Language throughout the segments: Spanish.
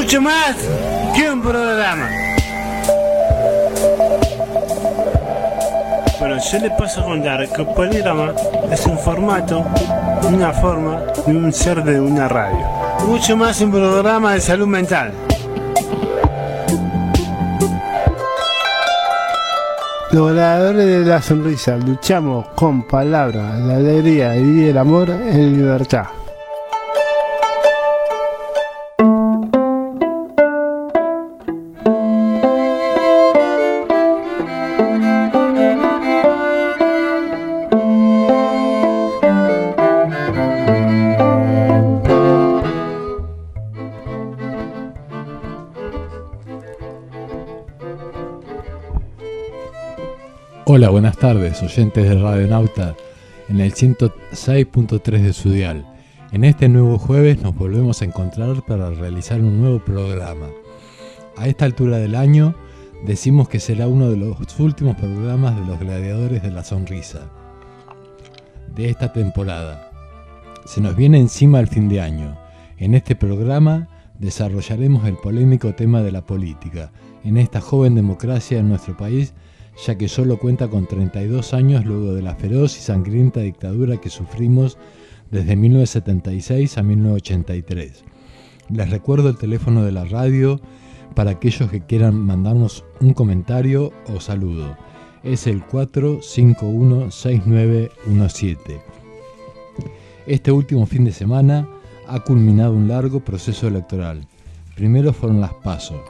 mucho más que un programa. Pero yo le paso a contar que el programa es un formato, una forma de un ser de una radio. Mucho más un programa de salud mental. Los ganadores de la sonrisa luchamos con palabras, la alegría y el amor en libertad. Hola, buenas tardes, oyentes de Radio Nauta en el 106.3 de su dial. En este nuevo jueves nos volvemos a encontrar para realizar un nuevo programa. A esta altura del año decimos que será uno de los últimos programas de los gladiadores de la sonrisa de esta temporada. Se nos viene encima el fin de año. En este programa desarrollaremos el polémico tema de la política en esta joven democracia en nuestro país ya que solo cuenta con 32 años luego de la feroz y sangrienta dictadura que sufrimos desde 1976 a 1983. Les recuerdo el teléfono de la radio para aquellos que quieran mandarnos un comentario o saludo. Es el 451-6917. Este último fin de semana ha culminado un largo proceso electoral. Primero fueron las pasos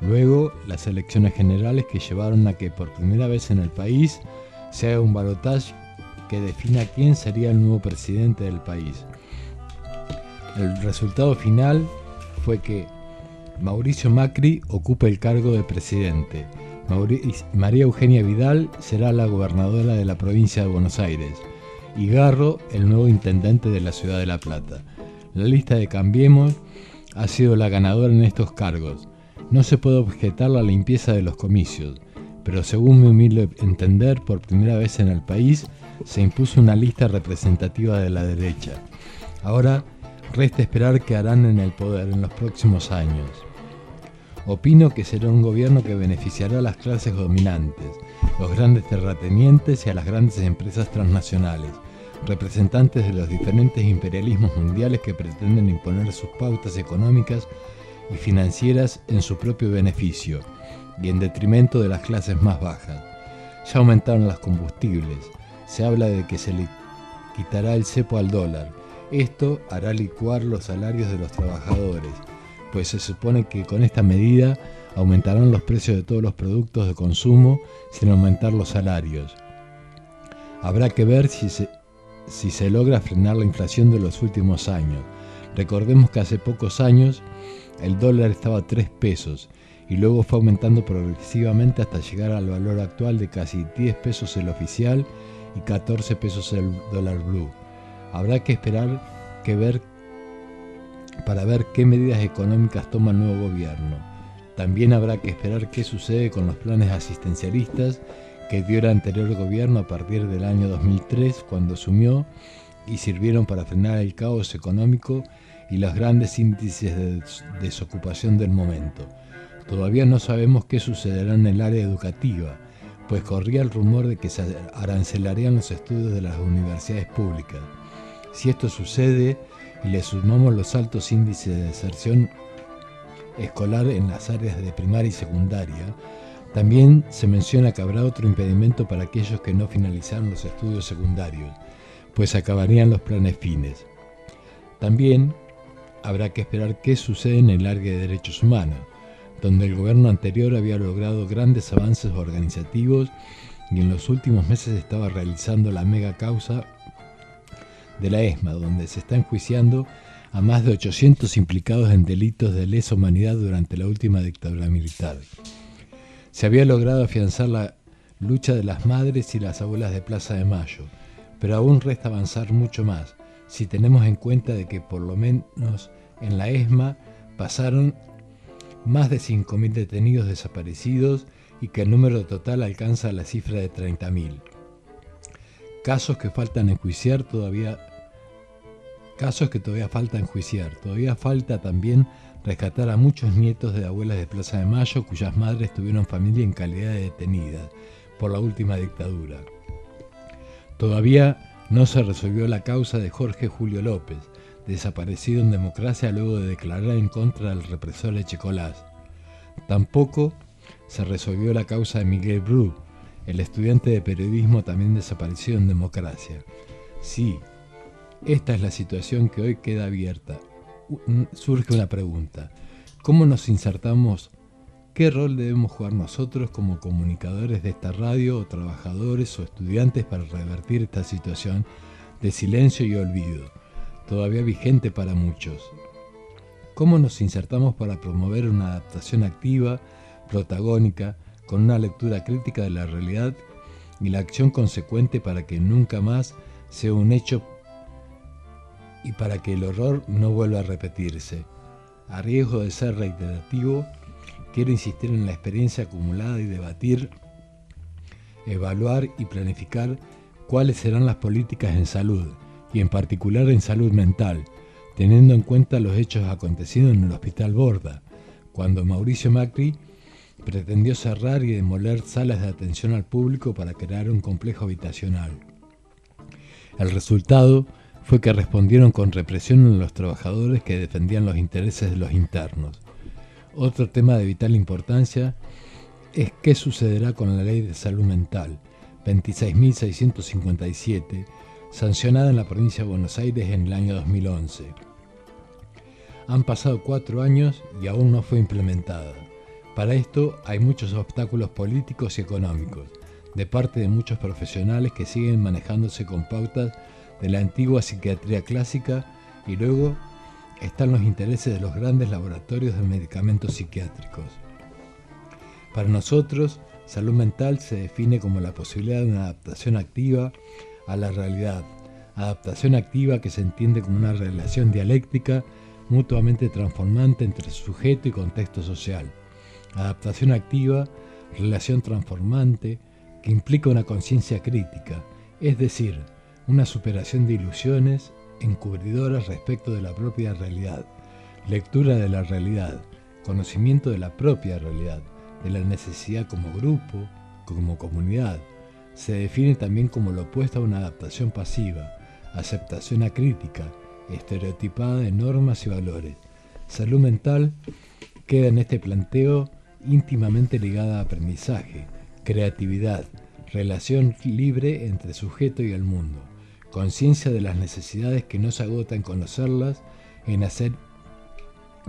Luego, las elecciones generales que llevaron a que por primera vez en el país se haga un balotaje que defina quién sería el nuevo presidente del país. El resultado final fue que Mauricio Macri ocupe el cargo de presidente. María Eugenia Vidal será la gobernadora de la provincia de Buenos Aires y Garro el nuevo intendente de la ciudad de La Plata. La lista de Cambiemos ha sido la ganadora en estos cargos. No se puede objetar la limpieza de los comicios, pero según mi humilde entender, por primera vez en el país se impuso una lista representativa de la derecha. Ahora resta esperar qué harán en el poder en los próximos años. Opino que será un gobierno que beneficiará a las clases dominantes, los grandes terratenientes y a las grandes empresas transnacionales, representantes de los diferentes imperialismos mundiales que pretenden imponer sus pautas económicas y financieras en su propio beneficio y en detrimento de las clases más bajas. Ya aumentaron los combustibles, se habla de que se le quitará el cepo al dólar. Esto hará licuar los salarios de los trabajadores, pues se supone que con esta medida aumentarán los precios de todos los productos de consumo sin aumentar los salarios. Habrá que ver si se, si se logra frenar la inflación de los últimos años. Recordemos que hace pocos años el dólar estaba a 3 pesos y luego fue aumentando progresivamente hasta llegar al valor actual de casi 10 pesos el oficial y 14 pesos el dólar blue. Habrá que esperar que ver para ver qué medidas económicas toma el nuevo gobierno. También habrá que esperar qué sucede con los planes asistencialistas que dio el anterior gobierno a partir del año 2003 cuando asumió y sirvieron para frenar el caos económico y los grandes índices de desocupación del momento. Todavía no sabemos qué sucederá en el área educativa, pues corría el rumor de que se arancelarían los estudios de las universidades públicas. Si esto sucede y le sumamos los altos índices de deserción escolar en las áreas de primaria y secundaria, también se menciona que habrá otro impedimento para aquellos que no finalizaron los estudios secundarios, pues acabarían los planes fines. También habrá que esperar qué sucede en el área de derechos humanos, donde el gobierno anterior había logrado grandes avances organizativos y en los últimos meses estaba realizando la mega causa de la ESMA, donde se está enjuiciando a más de 800 implicados en delitos de lesa humanidad durante la última dictadura militar. Se había logrado afianzar la lucha de las madres y las abuelas de Plaza de Mayo, pero aún resta avanzar mucho más, si tenemos en cuenta de que por lo menos en la ESMA pasaron más de 5.000 detenidos desaparecidos y que el número total alcanza la cifra de 30.000. Casos que faltan enjuiciar todavía Casos que todavía falta enjuiciar. Todavía falta también rescatar a muchos nietos de abuelas de Plaza de Mayo cuyas madres tuvieron familia en calidad de detenidas por la última dictadura. Todavía no se resolvió la causa de Jorge Julio López, desaparecido en democracia luego de declarar en contra del represor Echecolás. Tampoco se resolvió la causa de Miguel Bru, el estudiante de periodismo también desaparecido en democracia. Sí, esta es la situación que hoy queda abierta. Surge una pregunta. ¿Cómo nos insertamos? ¿Qué rol debemos jugar nosotros como comunicadores de esta radio o trabajadores o estudiantes para revertir esta situación de silencio y olvido, todavía vigente para muchos? ¿Cómo nos insertamos para promover una adaptación activa, protagónica, con una lectura crítica de la realidad y la acción consecuente para que nunca más sea un hecho y para que el horror no vuelva a repetirse. A riesgo de ser reiterativo, quiero insistir en la experiencia acumulada y debatir, evaluar y planificar cuáles serán las políticas en salud, y en particular en salud mental, teniendo en cuenta los hechos acontecidos en el Hospital Borda, cuando Mauricio Macri pretendió cerrar y demoler salas de atención al público para crear un complejo habitacional. El resultado fue que respondieron con represión a los trabajadores que defendían los intereses de los internos. Otro tema de vital importancia es qué sucederá con la ley de salud mental 26.657, sancionada en la provincia de Buenos Aires en el año 2011. Han pasado cuatro años y aún no fue implementada. Para esto hay muchos obstáculos políticos y económicos, de parte de muchos profesionales que siguen manejándose con pautas de la antigua psiquiatría clásica y luego están los intereses de los grandes laboratorios de medicamentos psiquiátricos. Para nosotros, salud mental se define como la posibilidad de una adaptación activa a la realidad, adaptación activa que se entiende como una relación dialéctica mutuamente transformante entre sujeto y contexto social adaptación activa, relación transformante, que implica una conciencia crítica, es decir, una superación de ilusiones encubridoras respecto de la propia realidad, lectura de la realidad, conocimiento de la propia realidad, de la necesidad como grupo, como comunidad. Se define también como lo opuesto a una adaptación pasiva, aceptación acrítica, estereotipada de normas y valores. Salud mental queda en este planteo íntimamente ligada a aprendizaje, creatividad, relación libre entre sujeto y el mundo, conciencia de las necesidades que no se agota en conocerlas, en hacer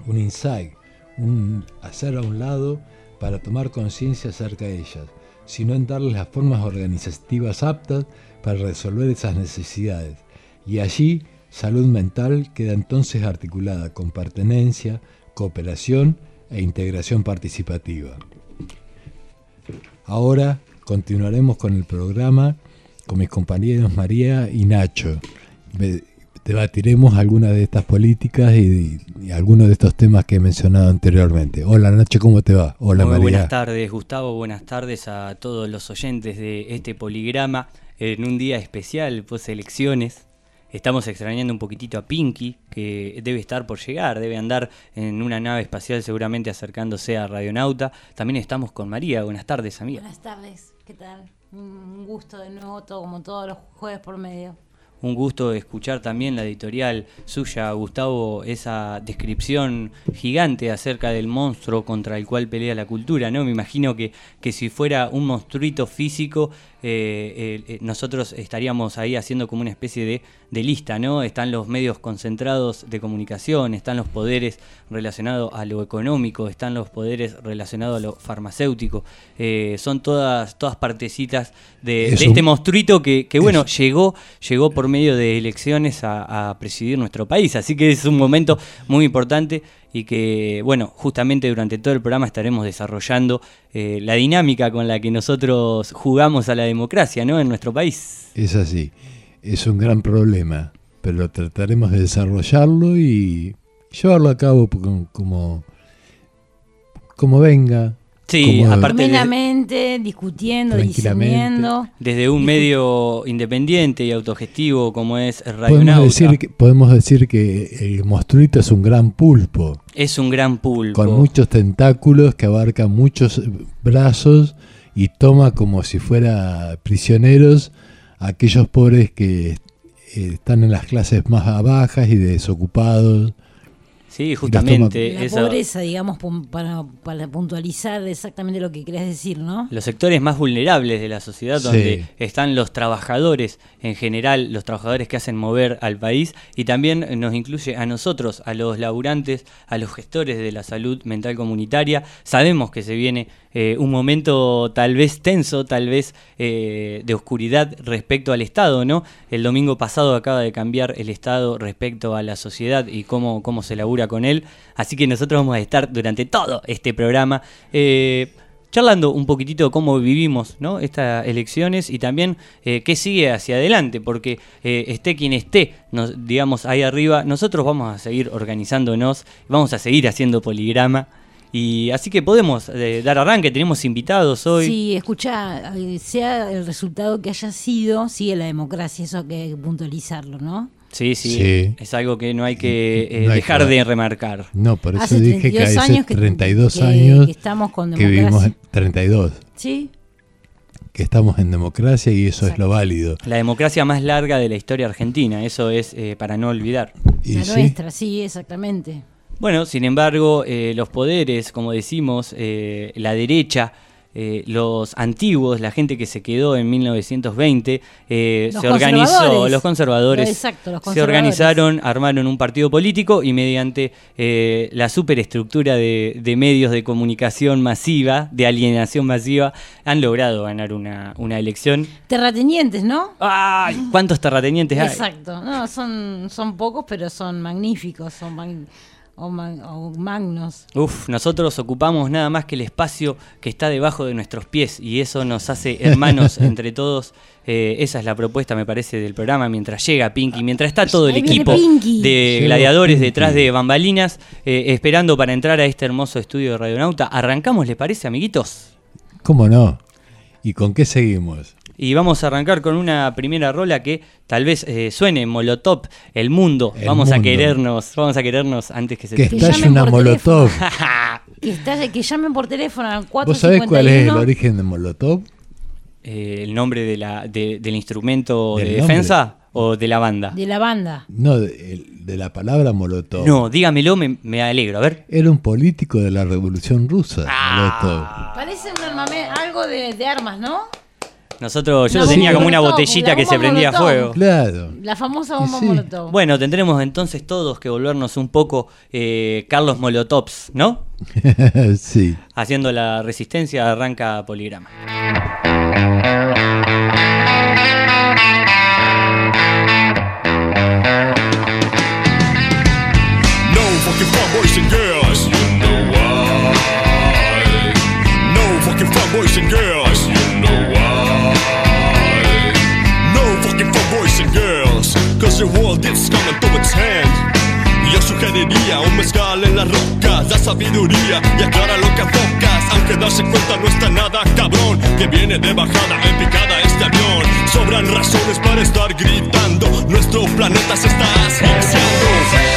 un insight, un hacer a un lado para tomar conciencia acerca de ellas, sino en darles las formas organizativas aptas para resolver esas necesidades. Y allí, salud mental queda entonces articulada con pertenencia, cooperación e integración participativa. Ahora continuaremos con el programa con mis compañeros María y Nacho. Debatiremos algunas de estas políticas y, algunos de estos temas que he mencionado anteriormente. Hola Nacho, ¿cómo te va? Hola Muy María. Buenas tardes Gustavo, buenas tardes a todos los oyentes de este poligrama en un día especial, pues elecciones. Estamos extrañando un poquitito a Pinky, que debe estar por llegar, debe andar en una nave espacial seguramente acercándose a Radionauta. También estamos con María. Buenas tardes, amiga. Buenas tardes, ¿qué tal? Un gusto de nuevo, todo como todos los jueves por medio. Un gusto escuchar también la editorial suya, Gustavo, esa descripción gigante acerca del monstruo contra el cual pelea la cultura, ¿no? Me imagino que, que si fuera un monstruito físico, eh, eh, nosotros estaríamos ahí haciendo como una especie de, de, lista, ¿no? Están los medios concentrados de comunicación, están los poderes relacionados a lo económico, están los poderes relacionados a lo farmacéutico, eh, son todas, todas partecitas de, de este monstruito que, que bueno, llegó, llegó por medio de elecciones a, a presidir nuestro país, así que es un momento muy importante y que, bueno, justamente durante todo el programa estaremos desarrollando eh, la dinámica con la que nosotros jugamos a la democracia, ¿no? En nuestro país. Es así, es un gran problema, pero trataremos de desarrollarlo y llevarlo a cabo como, como venga, Sí, aparte de- discutiendo, discerniendo. desde un medio independiente y autogestivo como es Radio Podemos Nauta, decir, que, podemos decir que el monstruito es un gran pulpo, es un gran pulpo. con muchos tentáculos que abarca muchos brazos y toma como si fuera prisioneros a aquellos pobres que eh, están en las clases más bajas y desocupados. Sí, justamente. La eso- pobreza, digamos, para, para puntualizar exactamente lo que querés decir, ¿no? los sectores más vulnerables de la sociedad, Sí. donde están los trabajadores en general, los trabajadores que hacen mover al país, y también nos incluye a nosotros, a los laburantes, a los gestores de la salud mental comunitaria. Sabemos que se viene eh, un momento tal vez tenso, tal vez eh, de oscuridad respecto al Estado, ¿no? El domingo pasado acaba de cambiar el Estado respecto a la sociedad y cómo, cómo se labura con él. Así que nosotros vamos a estar durante todo este programa. eh, charlando un poquitito cómo vivimos ¿no? estas elecciones y también eh, qué sigue hacia adelante, porque eh, esté quien esté, nos, digamos, ahí arriba, nosotros vamos a seguir organizándonos, vamos a seguir haciendo poligrama. Y así que podemos eh, dar arranque, tenemos invitados hoy. Sí, escucha, sea el resultado que haya sido, sigue la democracia, eso hay que puntualizarlo, ¿no? Sí, sí, Sí. es algo que no hay que eh, No hay dejar que- de remarcar. No, por eso Hace dije que 32 hace años que- 32 que- años que estamos con que vivimos democracia. en 32, Sí, que estamos en democracia y eso es lo válido. La democracia más larga de la historia argentina, eso es eh, para no olvidar. Y la sí, nuestra, sí, exactamente. Bueno, sin embargo, eh, los poderes, como decimos, eh, la derecha, eh, los antiguos, la gente que se quedó en 1920, eh, se organizó, los conservadores, Exacto, los se conservadores. organizaron, armaron un partido político y mediante eh, la superestructura de, de medios de comunicación masiva, de alienación masiva, han logrado ganar una, una elección. Terratenientes, ¿no? ¡Ay! ¿Cuántos terratenientes hay? Exacto. No, son, son pocos, pero son magníficos, son mag- o, o magnos. Uf, nosotros ocupamos nada más que el espacio que está debajo de nuestros pies y eso nos hace hermanos entre todos. Eh, esa es la propuesta, me parece, del programa. Mientras llega Pinky, mientras está todo el Ahí equipo de gladiadores detrás de bambalinas, eh, esperando para entrar a este hermoso estudio de Radionauta. Arrancamos, ¿les parece, amiguitos? ¿Cómo no? ¿Y con qué seguimos? Y vamos a arrancar con una primera rola que tal vez eh, suene Molotov, el mundo. El vamos a querernos, vamos a querernos antes que se Que Que estalle llamen una por molotov. Que, está- que llamen por teléfono al ¿Vos sabés cuál es el 451. origen de molotov? Eh, el nombre de la, de- del instrumento ¿Del de nombre? defensa o de la banda. De la banda. No, de, la palabra molotov. No, dígamelo, me, me alegro. A ver. Era un político de la Revolución Rusa, Ah. molotov. Parece un algo de, de armas, ¿no? Nosotros, yo tenía como una botellita la que se prendía a fuego. Claro. La famosa bomba sí. molotov. Bueno, tendremos entonces todos que volvernos un poco eh, Carlos Molotovs, ¿no? sí. Haciendo la resistencia arranca Poligrama. Yo sugeriría un mezcal en las rocas, da sabiduría y aclara lo que enfocas. Aunque darse cuenta no está nada cabrón, que viene de bajada en picada este avión. Sobran razones para estar gritando, nuestro planeta se está asfixiando.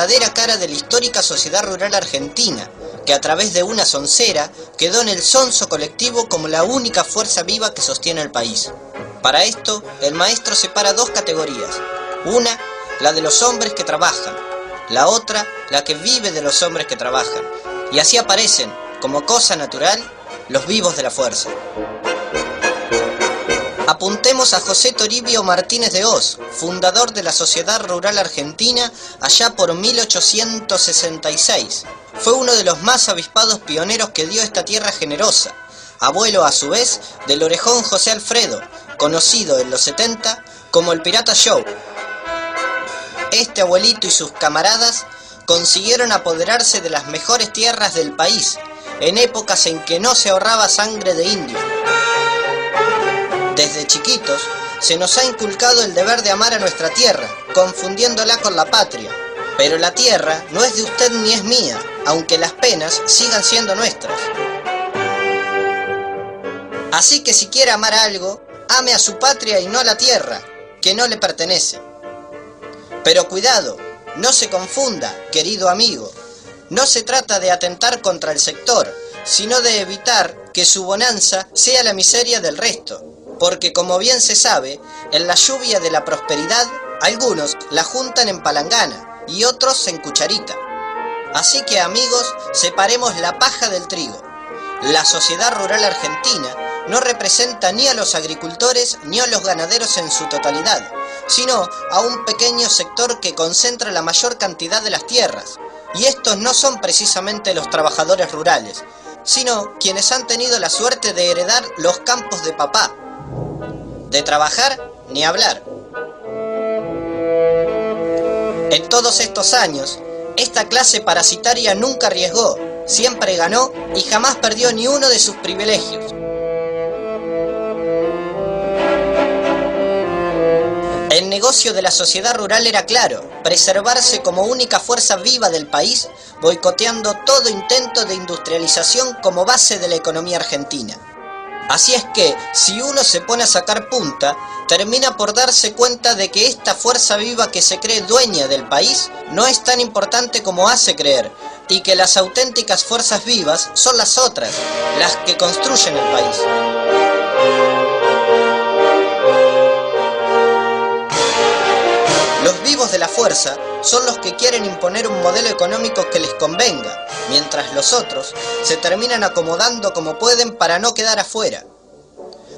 Verdadera cara de la histórica sociedad rural argentina, que a través de una soncera quedó en el sonso colectivo como la única fuerza viva que sostiene el país. Para esto, el maestro separa dos categorías. Una, la de los hombres que trabajan. La otra, la que vive de los hombres que trabajan. Y así aparecen, como cosa natural, los vivos de la fuerza. Apuntemos a José Toribio Martínez de Oz, fundador de la Sociedad Rural Argentina allá por 1866. Fue uno de los más avispados pioneros que dio esta tierra generosa, abuelo a su vez del orejón José Alfredo, conocido en los 70 como el Pirata Show. Este abuelito y sus camaradas consiguieron apoderarse de las mejores tierras del país, en épocas en que no se ahorraba sangre de indio. Desde chiquitos se nos ha inculcado el deber de amar a nuestra tierra, confundiéndola con la patria. Pero la tierra no es de usted ni es mía, aunque las penas sigan siendo nuestras. Así que si quiere amar algo, ame a su patria y no a la tierra, que no le pertenece. Pero cuidado, no se confunda, querido amigo. No se trata de atentar contra el sector, sino de evitar que su bonanza sea la miseria del resto. Porque como bien se sabe, en la lluvia de la prosperidad, algunos la juntan en palangana y otros en cucharita. Así que amigos, separemos la paja del trigo. La sociedad rural argentina no representa ni a los agricultores ni a los ganaderos en su totalidad, sino a un pequeño sector que concentra la mayor cantidad de las tierras. Y estos no son precisamente los trabajadores rurales, sino quienes han tenido la suerte de heredar los campos de papá. De trabajar, ni hablar. En todos estos años, esta clase parasitaria nunca arriesgó, siempre ganó y jamás perdió ni uno de sus privilegios. El negocio de la sociedad rural era claro, preservarse como única fuerza viva del país, boicoteando todo intento de industrialización como base de la economía argentina. Así es que, si uno se pone a sacar punta, termina por darse cuenta de que esta fuerza viva que se cree dueña del país no es tan importante como hace creer, y que las auténticas fuerzas vivas son las otras, las que construyen el país. Vivos de la fuerza son los que quieren imponer un modelo económico que les convenga, mientras los otros se terminan acomodando como pueden para no quedar afuera.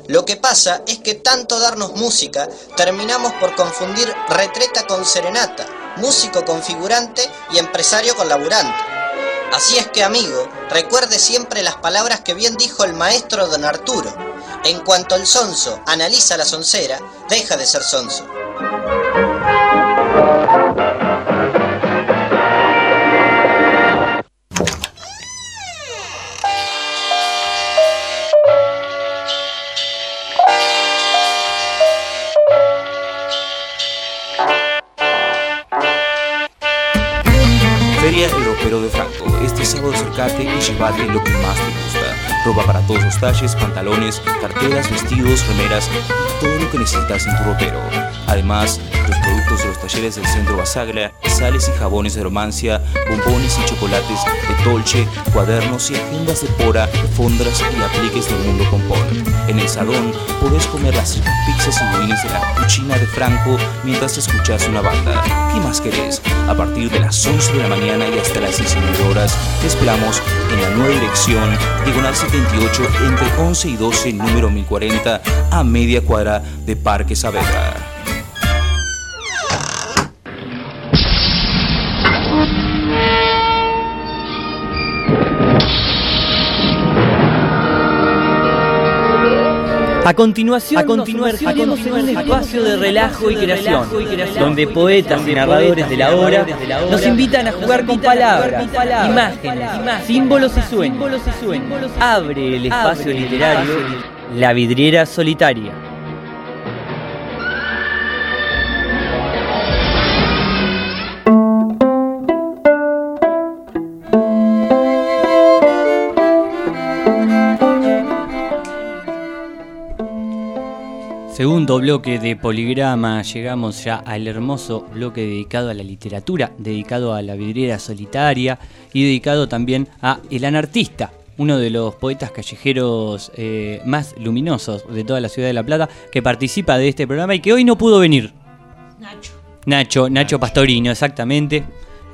Lo que pasa es que tanto darnos música, terminamos por confundir retreta con serenata, músico con figurante y empresario con laburante. Así es que amigo, recuerde siempre las palabras que bien dijo el maestro don Arturo. En cuanto el sonso analiza la soncera, deja de ser sonso. Este acércate y llévate lo que más te gusta. Ropa para todos los talles, pantalones, carteras, vestidos, remeras y todo lo que necesitas en tu ropero. Además, los productos de los talleres del centro Basaglia, sales y jabones de romancia, bombones y chocolates de Dolce, cuadernos y agendas de pora, fondras y apliques del mundo compón. En el salón podés comer las pizzas y budines de la cucina de Franco mientras escuchas una banda. ¿Qué más querés? A partir de las 11 de la mañana y hasta las 19 horas, te esperamos en la nueva dirección, Diagonal 78, entre 11 y 12, número 1040, a media cuadra de Parque Saavedra. A continuación, a continuación en un espacio de relajo y creación, donde poetas y narradores de la hora nos invitan a jugar con palabras, imágenes, símbolos y sueños. Abre el espacio literario La Vidriera Solitaria. Segundo bloque de Poligrama, llegamos ya al hermoso bloque dedicado a la literatura, dedicado a la vidriera solitaria y dedicado también a El Anartista, uno de los poetas callejeros eh, más luminosos de toda la ciudad de La Plata, que participa de este programa y que hoy no pudo venir. Nacho. Nacho, Nacho Pastorino, exactamente.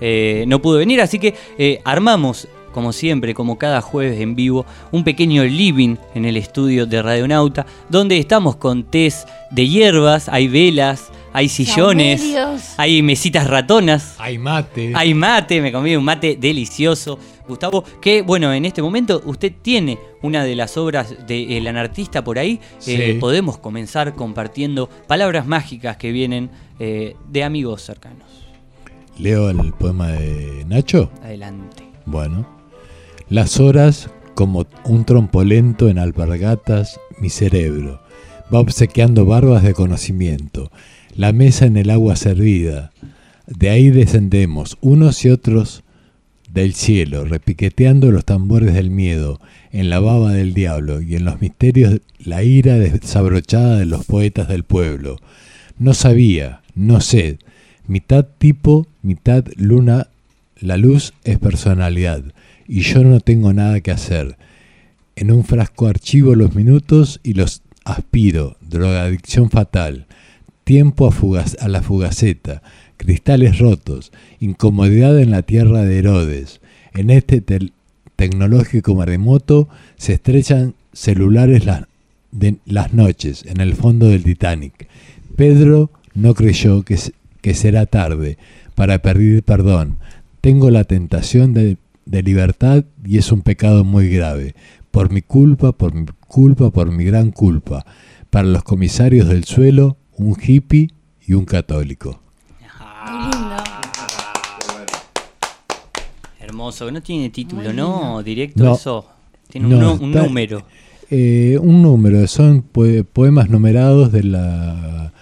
Eh, no pudo venir, así que eh, armamos, como siempre, como cada jueves en vivo, un pequeño living en el estudio de Radionauta, donde estamos con tés de hierbas, hay velas, hay sillones, hay mesitas ratonas. Hay mate. Hay mate, me comí un mate delicioso. Gustavo, que bueno, en este momento usted tiene una de las obras del anartista por ahí. Sí. Eh, podemos comenzar compartiendo palabras mágicas que vienen eh, de amigos cercanos. Leo el poema de Nacho. Adelante. Bueno. Las horas, como un trompo lento en alpargatas, mi cerebro. Va obsequiando barbas de conocimiento. La mesa en el agua servida. De ahí descendemos, unos y otros del cielo, repiqueteando los tambores del miedo, en la baba del diablo y en los misterios la ira desabrochada de los poetas del pueblo. No sabía, no sé, mitad tipo, mitad luna, la luz es personalidad, y yo no tengo nada que hacer. En un frasco archivo los minutos y los aspiro, drogadicción fatal, tiempo a, a la fugaceta, cristales rotos, incomodidad en la tierra de Herodes. En este tecnológico maremoto se estrechan celulares las, las noches en el fondo del Titanic. Pedro no creyó que, que será tarde para pedir perdón. Tengo la tentación de, de libertad y es un pecado muy grave. Por mi culpa, por mi culpa, por mi gran culpa. Para los comisarios del suelo, un hippie y un católico. Muy lindo. Hermoso, no tiene título, ¿no? Directo No. eso. Tiene un, No, nu- un está- número. Eh, un número, son poe- poemas numerados de la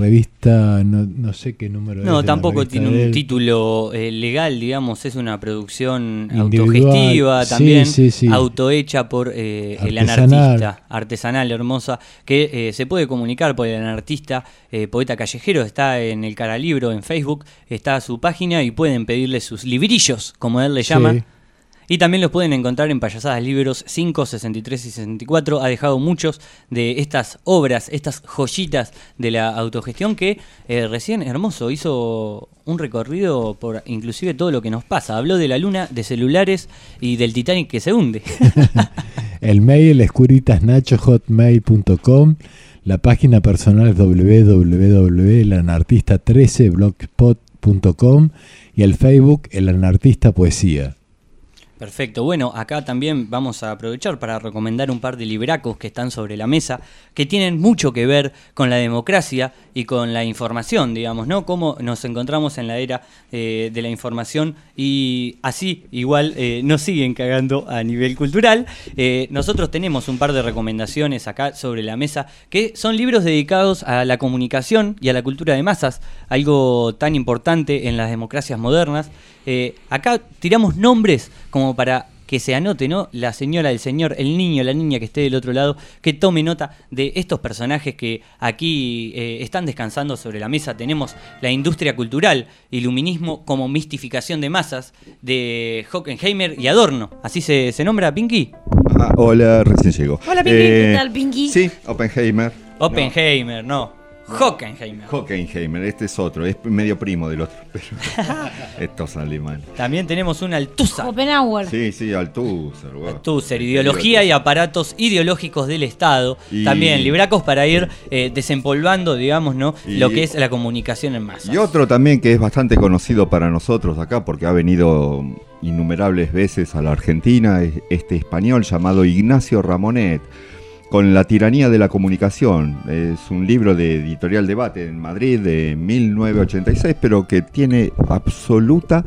revista, no, no sé qué número. No, tampoco tiene un él. título eh, legal, digamos, es una producción Individual, autogestiva sí, también, sí, sí. autohecha por eh, el anartista, artesanal, hermosa, que eh, se puede comunicar por el anartista, eh, poeta callejero, está en el Caralibro en Facebook, está su página y pueden pedirle sus librillos, como él le llama. Y también los pueden encontrar en Payasadas Libros 5, 63 y 64. Ha dejado muchos de estas obras, estas joyitas de la autogestión que eh, recién, hermoso, hizo un recorrido por inclusive todo lo que nos pasa. Habló de la luna, de celulares y del Titanic que se hunde. El mail escuritasnacho.hotmail.com La página personal es www.elanartista13blogspot.com y el Facebook El Anartista Poesía. Perfecto. Bueno, acá también vamos a aprovechar para recomendar un par de libracos que están sobre la mesa, que tienen mucho que ver con la democracia y con la información, digamos, ¿no? Cómo nos encontramos en la era eh, de la información y así igual eh, nos siguen cagando a nivel cultural. Eh, nosotros tenemos un par de recomendaciones acá sobre la mesa, que son libros dedicados a la comunicación y a la cultura de masas, algo tan importante en las democracias modernas. Acá tiramos nombres como para que se anote, ¿no? La señora, el señor, el niño, la niña que esté del otro lado, que tome nota de estos personajes que aquí eh, están descansando sobre la mesa. Tenemos la industria cultural, iluminismo como mistificación de masas, de Hockenheimer y Adorno. ¿Así se, se nombra, Pinky? Ah, hola, recién llegó. Hola, Pinky. Eh, ¿Qué tal, Pinky? Sí, Oppenheimer. Oppenheimer, no. Hockenheimer. Hockenheimer, este es otro, es medio primo del otro, pero estos alemanes. También tenemos una Altusa. Oppenhauer. Sí, sí, Althusser. wow. Althusser, ideología y aparatos ideológicos del Estado. Y- También libracos para ir eh, desempolvando, digamos, ¿no? Y- Lo que es la comunicación en masa. Y otro también que es bastante conocido para nosotros acá, porque ha venido innumerables veces a la Argentina, es este español llamado Ignacio Ramonet, con La tiranía de la comunicación. Es un libro de editorial debate en Madrid de 1986, pero que tiene absoluta,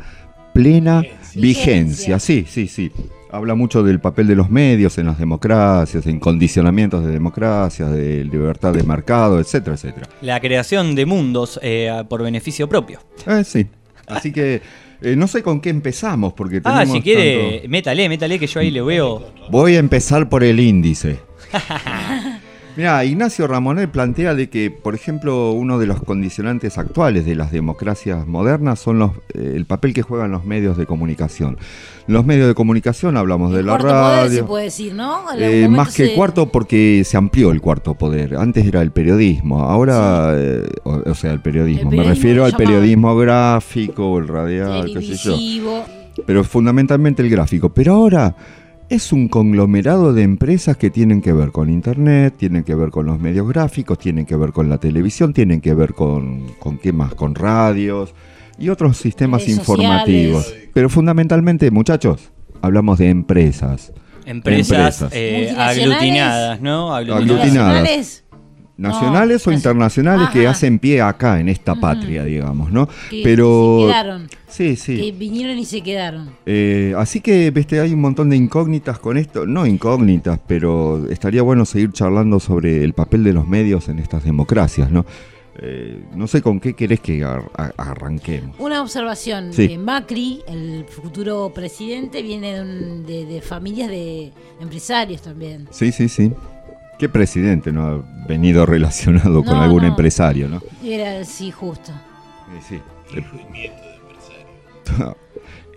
plena vigencia. Sí, sí, sí. Habla mucho del papel de los medios en las democracias, en condicionamientos de democracias, de libertad de mercado, etcétera, etcétera. La creación de mundos eh, por beneficio propio. Eh, sí. Así que eh, no sé con qué empezamos, porque Ah, tenemos si quiere, tanto- métale, métale que yo ahí le veo. Voy a empezar por el índice. Mira, Ignacio Ramonet plantea de que, por ejemplo, uno de los condicionantes actuales de las democracias modernas son los, eh, el papel que juegan los medios de comunicación. Los medios de comunicación, hablamos de la cuarto poder, radio. se puede decir, ¿no? Eh, más que se- cuarto porque se amplió el cuarto poder. Antes era el periodismo, ahora, eh, o, o sea, el periodismo. El Me refiero al periodismo gráfico, el radial, qué sé yo. Pero fundamentalmente el gráfico. Pero ahora es un conglomerado de empresas que tienen que ver con Internet, tienen que ver con los medios gráficos, tienen que ver con la televisión, tienen que ver con, con qué más, con radios y otros sistemas Redes informativos. sociales. Pero fundamentalmente, muchachos, hablamos de empresas. Empresas, Empresas. eh, aglutinadas, ¿no? Aglutinadas. Nacionales, Nacionales No, o es- internacionales que hacen pie acá, en esta patria, digamos, ¿no? que Pero... se quedaron. Sí, sí. Que vinieron y se quedaron. Eh, así que viste, hay un montón de incógnitas con esto, no incógnitas, pero estaría bueno seguir charlando sobre el papel de los medios en estas democracias, ¿no? Eh, no sé con qué querés que ar- arranquemos. Una observación. Sí. eh, Macri, el futuro presidente, viene de, un- de- de familias de empresarios también. Sí, sí, sí. ¿Qué presidente no ha venido relacionado con algún no. empresario, no? Era, sí, justo. Eh, sí.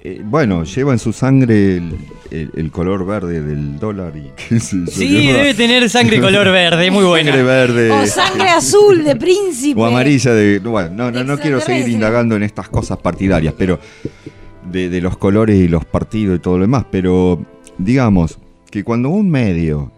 Eh, bueno, lleva en su sangre el, el- el color verde del dólar y qué sé yo. Sí, debe tener sangre color verde, muy buena. Sangre verde. O sangre azul de príncipe. O amarilla de. Bueno, no, no, no quiero seguir indagando en estas cosas partidarias, pero. De, de los colores y los partidos y todo lo demás. Pero digamos que cuando un medio.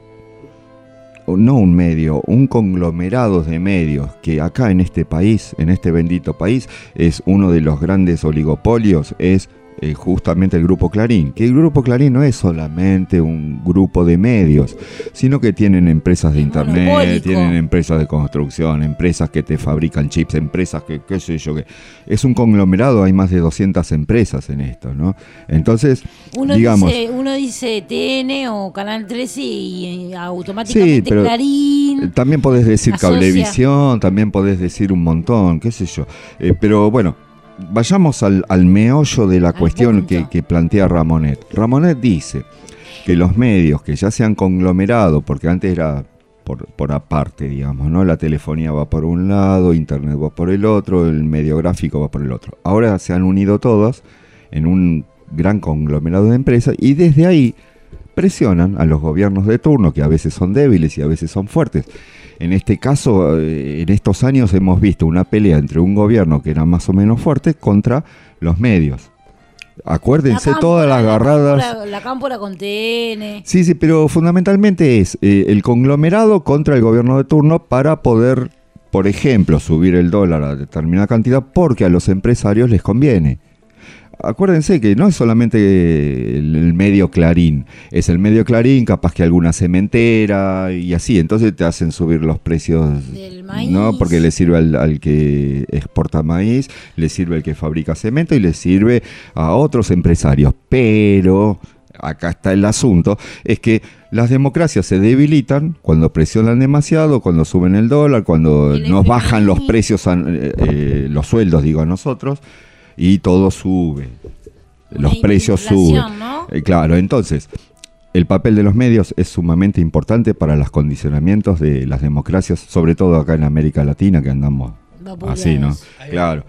No un medio, un conglomerado de medios que acá en este país, en este bendito país, es uno de los grandes oligopolios, es eh, justamente el Grupo Clarín. Que el Grupo Clarín no es solamente un grupo de medios, sino que tienen empresas de internet, tienen empresas de construcción, empresas que te fabrican chips, empresas que, qué sé yo, que es un conglomerado, hay más de 200 empresas en esto, ¿no? Entonces, Uno, digamos, dice, uno dice TN o Canal 13 y eh, automáticamente Sí, pero- Clarín. también podés decir Asocia. cablevisión, también podés decir un montón, qué sé yo. Eh, pero bueno, vayamos al, al meollo de la Al cuestión que, que plantea Ramonet. Ramonet dice que los medios que ya se han conglomerado, porque antes era por, por aparte, digamos, ¿no? La telefonía va por un lado, internet va por el otro, el medio gráfico va por el otro. Ahora se han unido todos en un gran conglomerado de empresas y desde ahí presionan a los gobiernos de turno, que a veces son débiles y a veces son fuertes. En este caso, eh, en estos años hemos visto una pelea entre un gobierno que era más o menos fuerte contra los medios. Acuérdense La todas las cámpora, la La cámpora con TN. Sí, sí, pero fundamentalmente es eh, el conglomerado contra el gobierno de turno para poder, por ejemplo, subir el dólar a determinada cantidad porque a los empresarios les conviene. Acuérdense que no es solamente el, el medio Clarín, es el medio Clarín, capaz que alguna cementera y así, entonces te hacen subir los precios, Del maíz. ¿no? Porque le sirve al, al que exporta maíz, le sirve al que fabrica cemento y le sirve a otros empresarios. Pero acá está el asunto, es que las democracias se debilitan cuando presionan demasiado, cuando suben el dólar, cuando nos bajan los precios, eh, eh, los sueldos, digo a nosotros, y todo sube. los La precios suben. ¿no? Eh, claro, entonces, el papel de los medios es sumamente importante para los condicionamientos de las democracias, sobre todo acá en América Latina, que andamos Vapuleados. así, ¿no? Claro.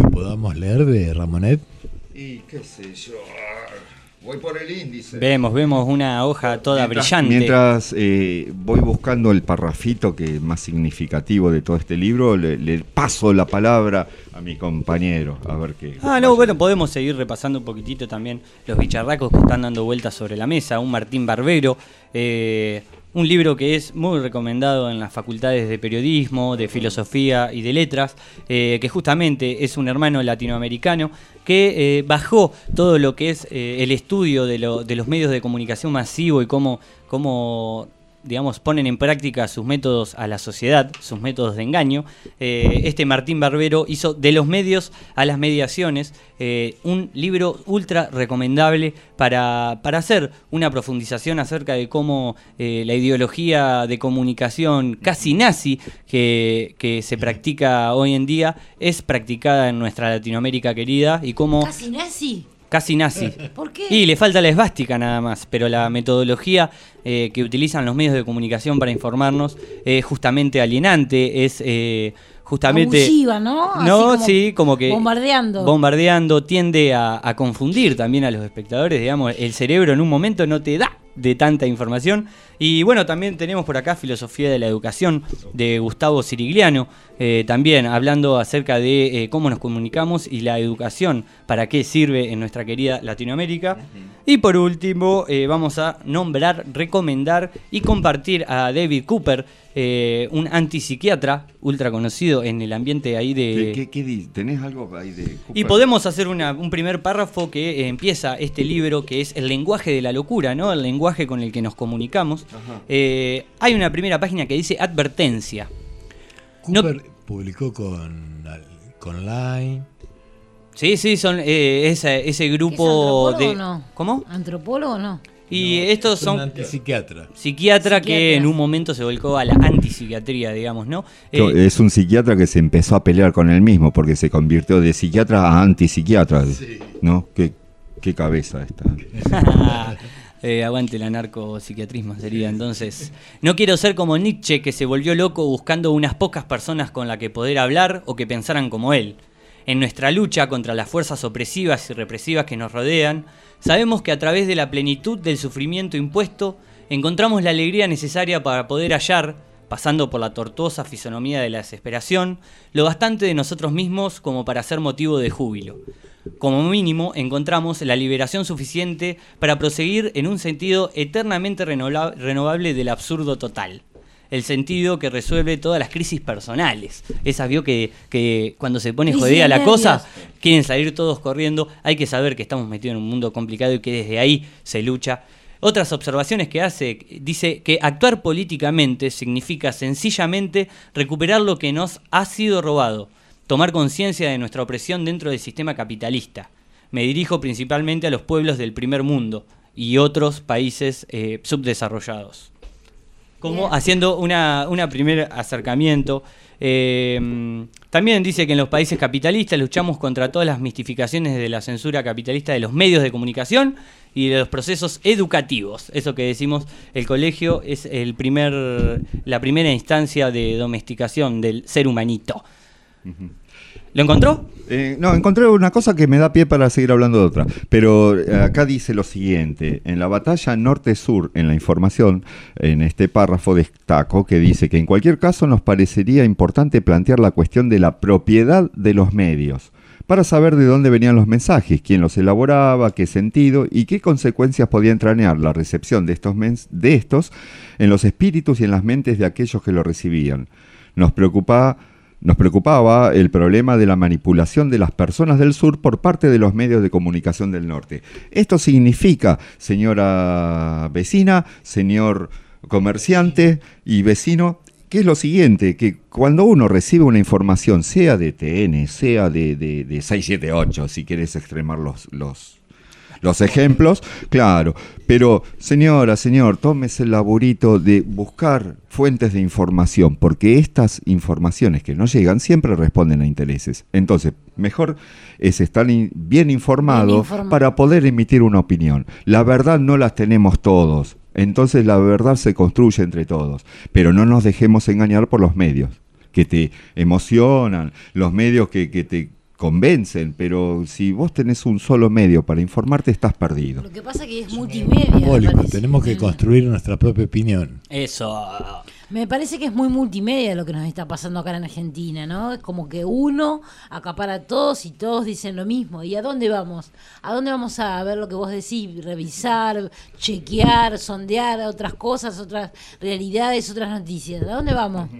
que podamos leer de Ramonet. Y qué sé yo, voy por el índice. Vemos, vemos una hoja toda Mientras- brillante. Mientras eh, voy buscando el parrafito que es más significativo de todo este libro, le, le paso la palabra a mi compañero, a ver qué. Ah, no, bueno, podemos seguir repasando un poquitito también los bicharracos que están dando vueltas sobre la mesa. Un Martín Barbero, eh, un libro que es muy recomendado en las facultades de periodismo, de filosofía y de letras, eh, que justamente es un hermano latinoamericano que eh, bajó todo lo que es eh, el estudio de, de los medios de comunicación masivo y cómo, cómo digamos, ponen en práctica sus métodos a la sociedad, sus métodos de engaño. Eh, este Martín Barbero hizo De los medios a las mediaciones eh, un libro ultra recomendable para, para hacer una profundización acerca de cómo eh, la ideología de comunicación casi nazi que, que se practica hoy en día es practicada en nuestra Latinoamérica querida y cómo Casi nazi. Casi nazi. ¿Por qué? Y le falta la esvástica nada más, pero la metodología eh, que utilizan los medios de comunicación para informarnos es justamente alienante, es eh, justamente... Abusiva, ¿no? Así No, como sí, como que... Bombardeando. Bombardeando tiende a, a confundir también a los espectadores, digamos, el cerebro en un momento no te da de tanta información. Y bueno, también tenemos por acá Filosofía de la Educación de Gustavo Sirigliano, eh, también hablando acerca de eh, cómo nos comunicamos y la educación, para qué sirve en nuestra querida Latinoamérica. Y por último, eh, vamos a nombrar, recomendar y compartir a David Cooper, eh, un antipsiquiatra ultra conocido en el ambiente ahí de... ¿Qué, qué, ¿Tenés algo ahí de.? Y podemos hacer una- un primer párrafo que eh, empieza este libro, que es el lenguaje de la locura, ¿no? El lenguaje con el que nos comunicamos. Eh, hay una primera página que dice advertencia. No- Cooper publicó con, con Line. Sí, sí, son eh, ese, ese ¿Qué es grupo antropólogo de... o no? ¿Cómo? ¿Antropólogo o no? Y estos Es son antipsiquiatra. psiquiatra que en un momento se volcó a la antipsiquiatría, digamos, ¿no? Eh, Es un psiquiatra que se empezó a pelear con él mismo porque se convirtió de psiquiatra a antipsiquiatra. ¿No? Qué, qué cabeza esta. Eh, aguante el anarcopsiquiatrismo sería entonces. No quiero ser como Nietzsche que se volvió loco buscando unas pocas personas con las que poder hablar o que pensaran como él. En nuestra lucha contra las fuerzas opresivas y represivas que nos rodean, sabemos que a través de la plenitud del sufrimiento impuesto, encontramos la alegría necesaria para poder hallar, pasando por la tortuosa fisonomía de la desesperación, lo bastante de nosotros mismos como para ser motivo de júbilo. Como mínimo, encontramos la liberación suficiente para proseguir en un sentido eternamente renova- renovable del absurdo total. El sentido que resuelve todas las crisis personales. Esas vio que, que cuando se pone jodida la cosa, quieren salir todos corriendo. Hay que saber que estamos metidos en un mundo complicado y que desde ahí se lucha. Otras observaciones que hace, dice que actuar políticamente significa sencillamente recuperar lo que nos ha sido robado, tomar conciencia de nuestra opresión dentro del sistema capitalista. Me dirijo principalmente a los pueblos del primer mundo y otros países eh, subdesarrollados. Como Bien. haciendo una, una primer acercamiento. Eh, también dice que en los países capitalistas luchamos contra todas las mistificaciones de la censura capitalista de los medios de comunicación y de los procesos educativos. Eso que decimos, el colegio es el primer, la primera instancia de domesticación del ser humanito. ¿Lo encontró? Eh, no, encontré una cosa que me da pie para seguir hablando de otra. Pero eh, acá dice lo siguiente: en la batalla norte-sur, en la información, en este párrafo destaco que dice que en cualquier caso nos parecería importante plantear la cuestión de la propiedad de los medios para saber de dónde venían los mensajes, quién los elaboraba, qué sentido y qué consecuencias podía entrañar la recepción de estos, de estos en los espíritus y en las mentes de aquellos que lo recibían. Nos preocupaba nos preocupaba el problema de la manipulación de las personas del sur por parte de los medios de comunicación del norte. Esto significa, señora vecina, señor comerciante y vecino, que es lo siguiente, que cuando uno recibe una información, sea de TN, sea de, de- de 678, si quieres extremar los, los, los ejemplos, claro. Pero, señora, señor, tómese el laburito de buscar fuentes de información, porque estas informaciones que no llegan siempre responden a intereses. Entonces, mejor es estar bien informado Bien informado. para poder emitir una opinión. La verdad no las tenemos todos. Entonces la verdad se construye entre todos. Pero no nos dejemos engañar por los medios, que te emocionan, los medios que, que te convencen, pero si vos tenés un solo medio para informarte, estás perdido. Lo que pasa que es multimedia. parece. tenemos que construir nuestra propia opinión. Eso. Me parece que es muy multimedia lo que nos está pasando acá en Argentina, ¿no? Es como que uno acapara a todos y todos dicen lo mismo. ¿Y a dónde vamos? ¿A dónde vamos a ver lo que vos decís? Revisar, chequear, sondear otras cosas, otras realidades, otras noticias. ¿A dónde vamos?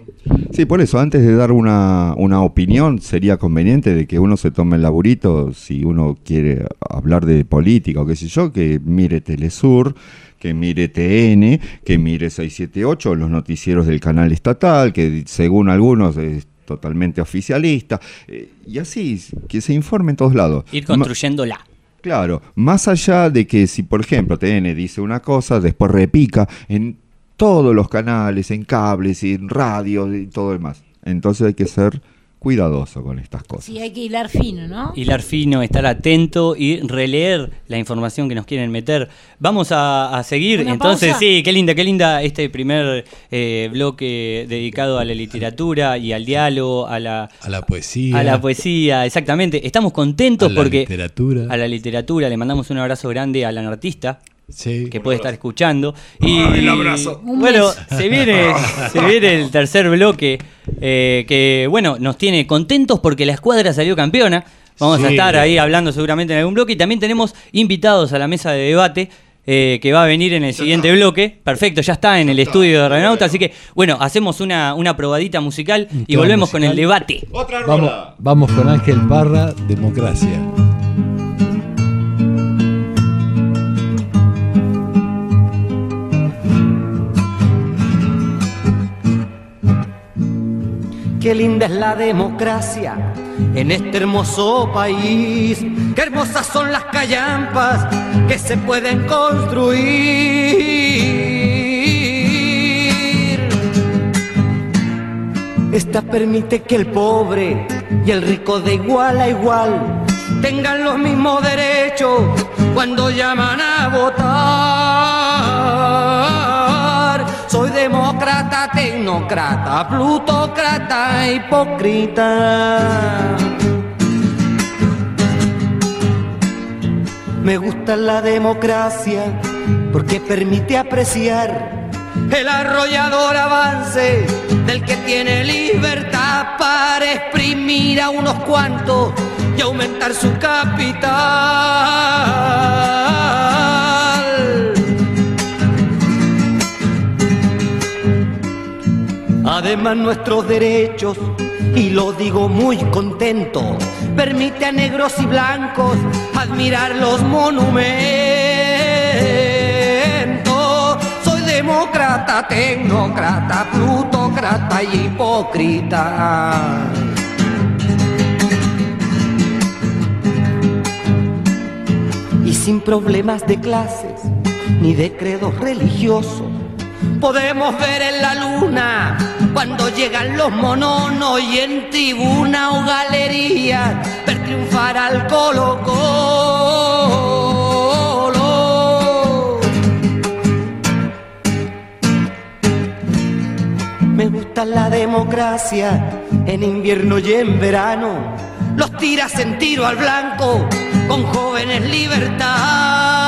Sí, por eso, antes de dar una, una opinión, sería conveniente de que uno se tome el laburito, si uno quiere hablar de política o qué sé yo, que mire Telesur, que mire TN, que mire 678, los noticieros del canal estatal, que según algunos es totalmente oficialista, eh, y así, que se informe en todos lados. Ir Ma- construyéndola. Claro, más allá de que si por ejemplo TN dice una cosa, después repica en todos los canales, en cables y en radio y todo el más. Entonces hay que ser cuidadoso con estas cosas. Sí, hay que hilar fino, ¿no? Hilar fino, estar atento y releer la información que nos quieren meter. Vamos a, a seguir. ¿Una Entonces, pausa? sí, qué linda, qué linda este primer eh, bloque dedicado a la literatura y al diálogo, a la, A la poesía. a la poesía, exactamente. Estamos contentos A la porque literatura. a la literatura le mandamos un abrazo grande al artista Sí. que puede estar escuchando. Y el abrazo. Bueno, se viene, se viene el tercer bloque eh, que bueno, nos tiene contentos porque la escuadra salió campeona. Vamos a estar ahí hablando seguramente en algún bloque y también tenemos invitados a la mesa de debate. eh, que va a venir en el siguiente bloque. Perfecto, ya está en el estudio de Renauta. Así que, bueno, hacemos una, una probadita musical y volvemos con el debate. Otra Vamos, vamos con Ángel Parra, Democracia. Qué linda es la democracia en este hermoso país. Qué hermosas son las callampas que se pueden construir. Esta permite que el pobre y el rico de igual a igual tengan los mismos derechos cuando llaman a votar. Demócrata, tecnócrata, plutócrata, hipócrita. Me gusta la democracia porque permite apreciar el arrollador avance del que tiene libertad para exprimir a unos cuantos y aumentar su capital. Además nuestros derechos, y lo digo muy contento, permite a negros y blancos admirar los monumentos. Soy demócrata, tecnócrata, plutócrata y hipócrita. Y sin problemas de clases ni de credos religiosos podemos ver en la luna cuando llegan los mononos y en tribuna o galería ver triunfar al Colo Colo. Me gusta la democracia en invierno y en verano. Los tiras en tiro al blanco con jóvenes libertarios.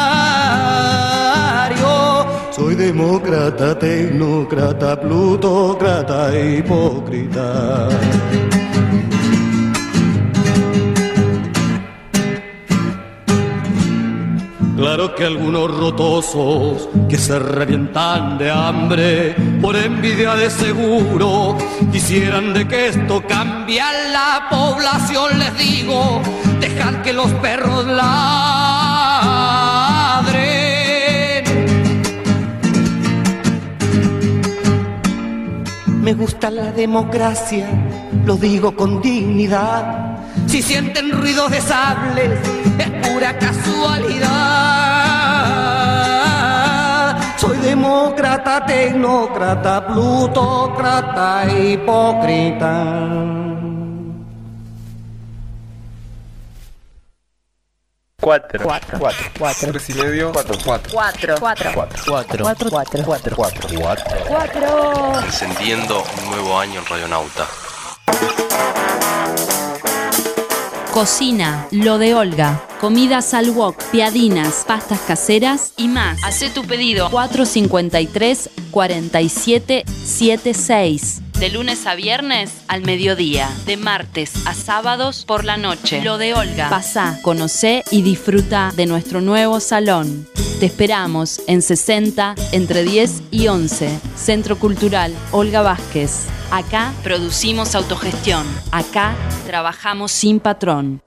Demócrata, tecnócrata, plutócrata, hipócrita. Claro que algunos rotosos que se revientan de hambre por envidia de seguro quisieran de que esto cambie a la población. Les digo, dejad que los perros ladren. Me gusta la democracia, lo digo con dignidad. Si sienten ruidos de sables, es pura casualidad. Soy demócrata, tecnócrata, plutócrata, hipócrita. Cuatro. Cuatro. Cuatro. Cuatro. Tres y medio. Cuatro. Cuatro. Cuatro. Cuatro. Cuatro. Cuatro. Cuatro. Cuatro. Cuatro. Cuatro. Cuatro. Cuatro. Encendiendo un nuevo año en Radionauta. Cocina, lo de Olga. Comidas al wok, piadinas, pastas caseras y más. Hacé tu pedido 453 4776. De lunes a viernes al mediodía. De martes a sábados por la noche. Lo de Olga. Pasá, conocé y disfruta de nuestro nuevo salón. Te esperamos en 60 entre 10 y 11. Centro Cultural Olga Vázquez. Acá producimos autogestión. Acá trabajamos sin patrón.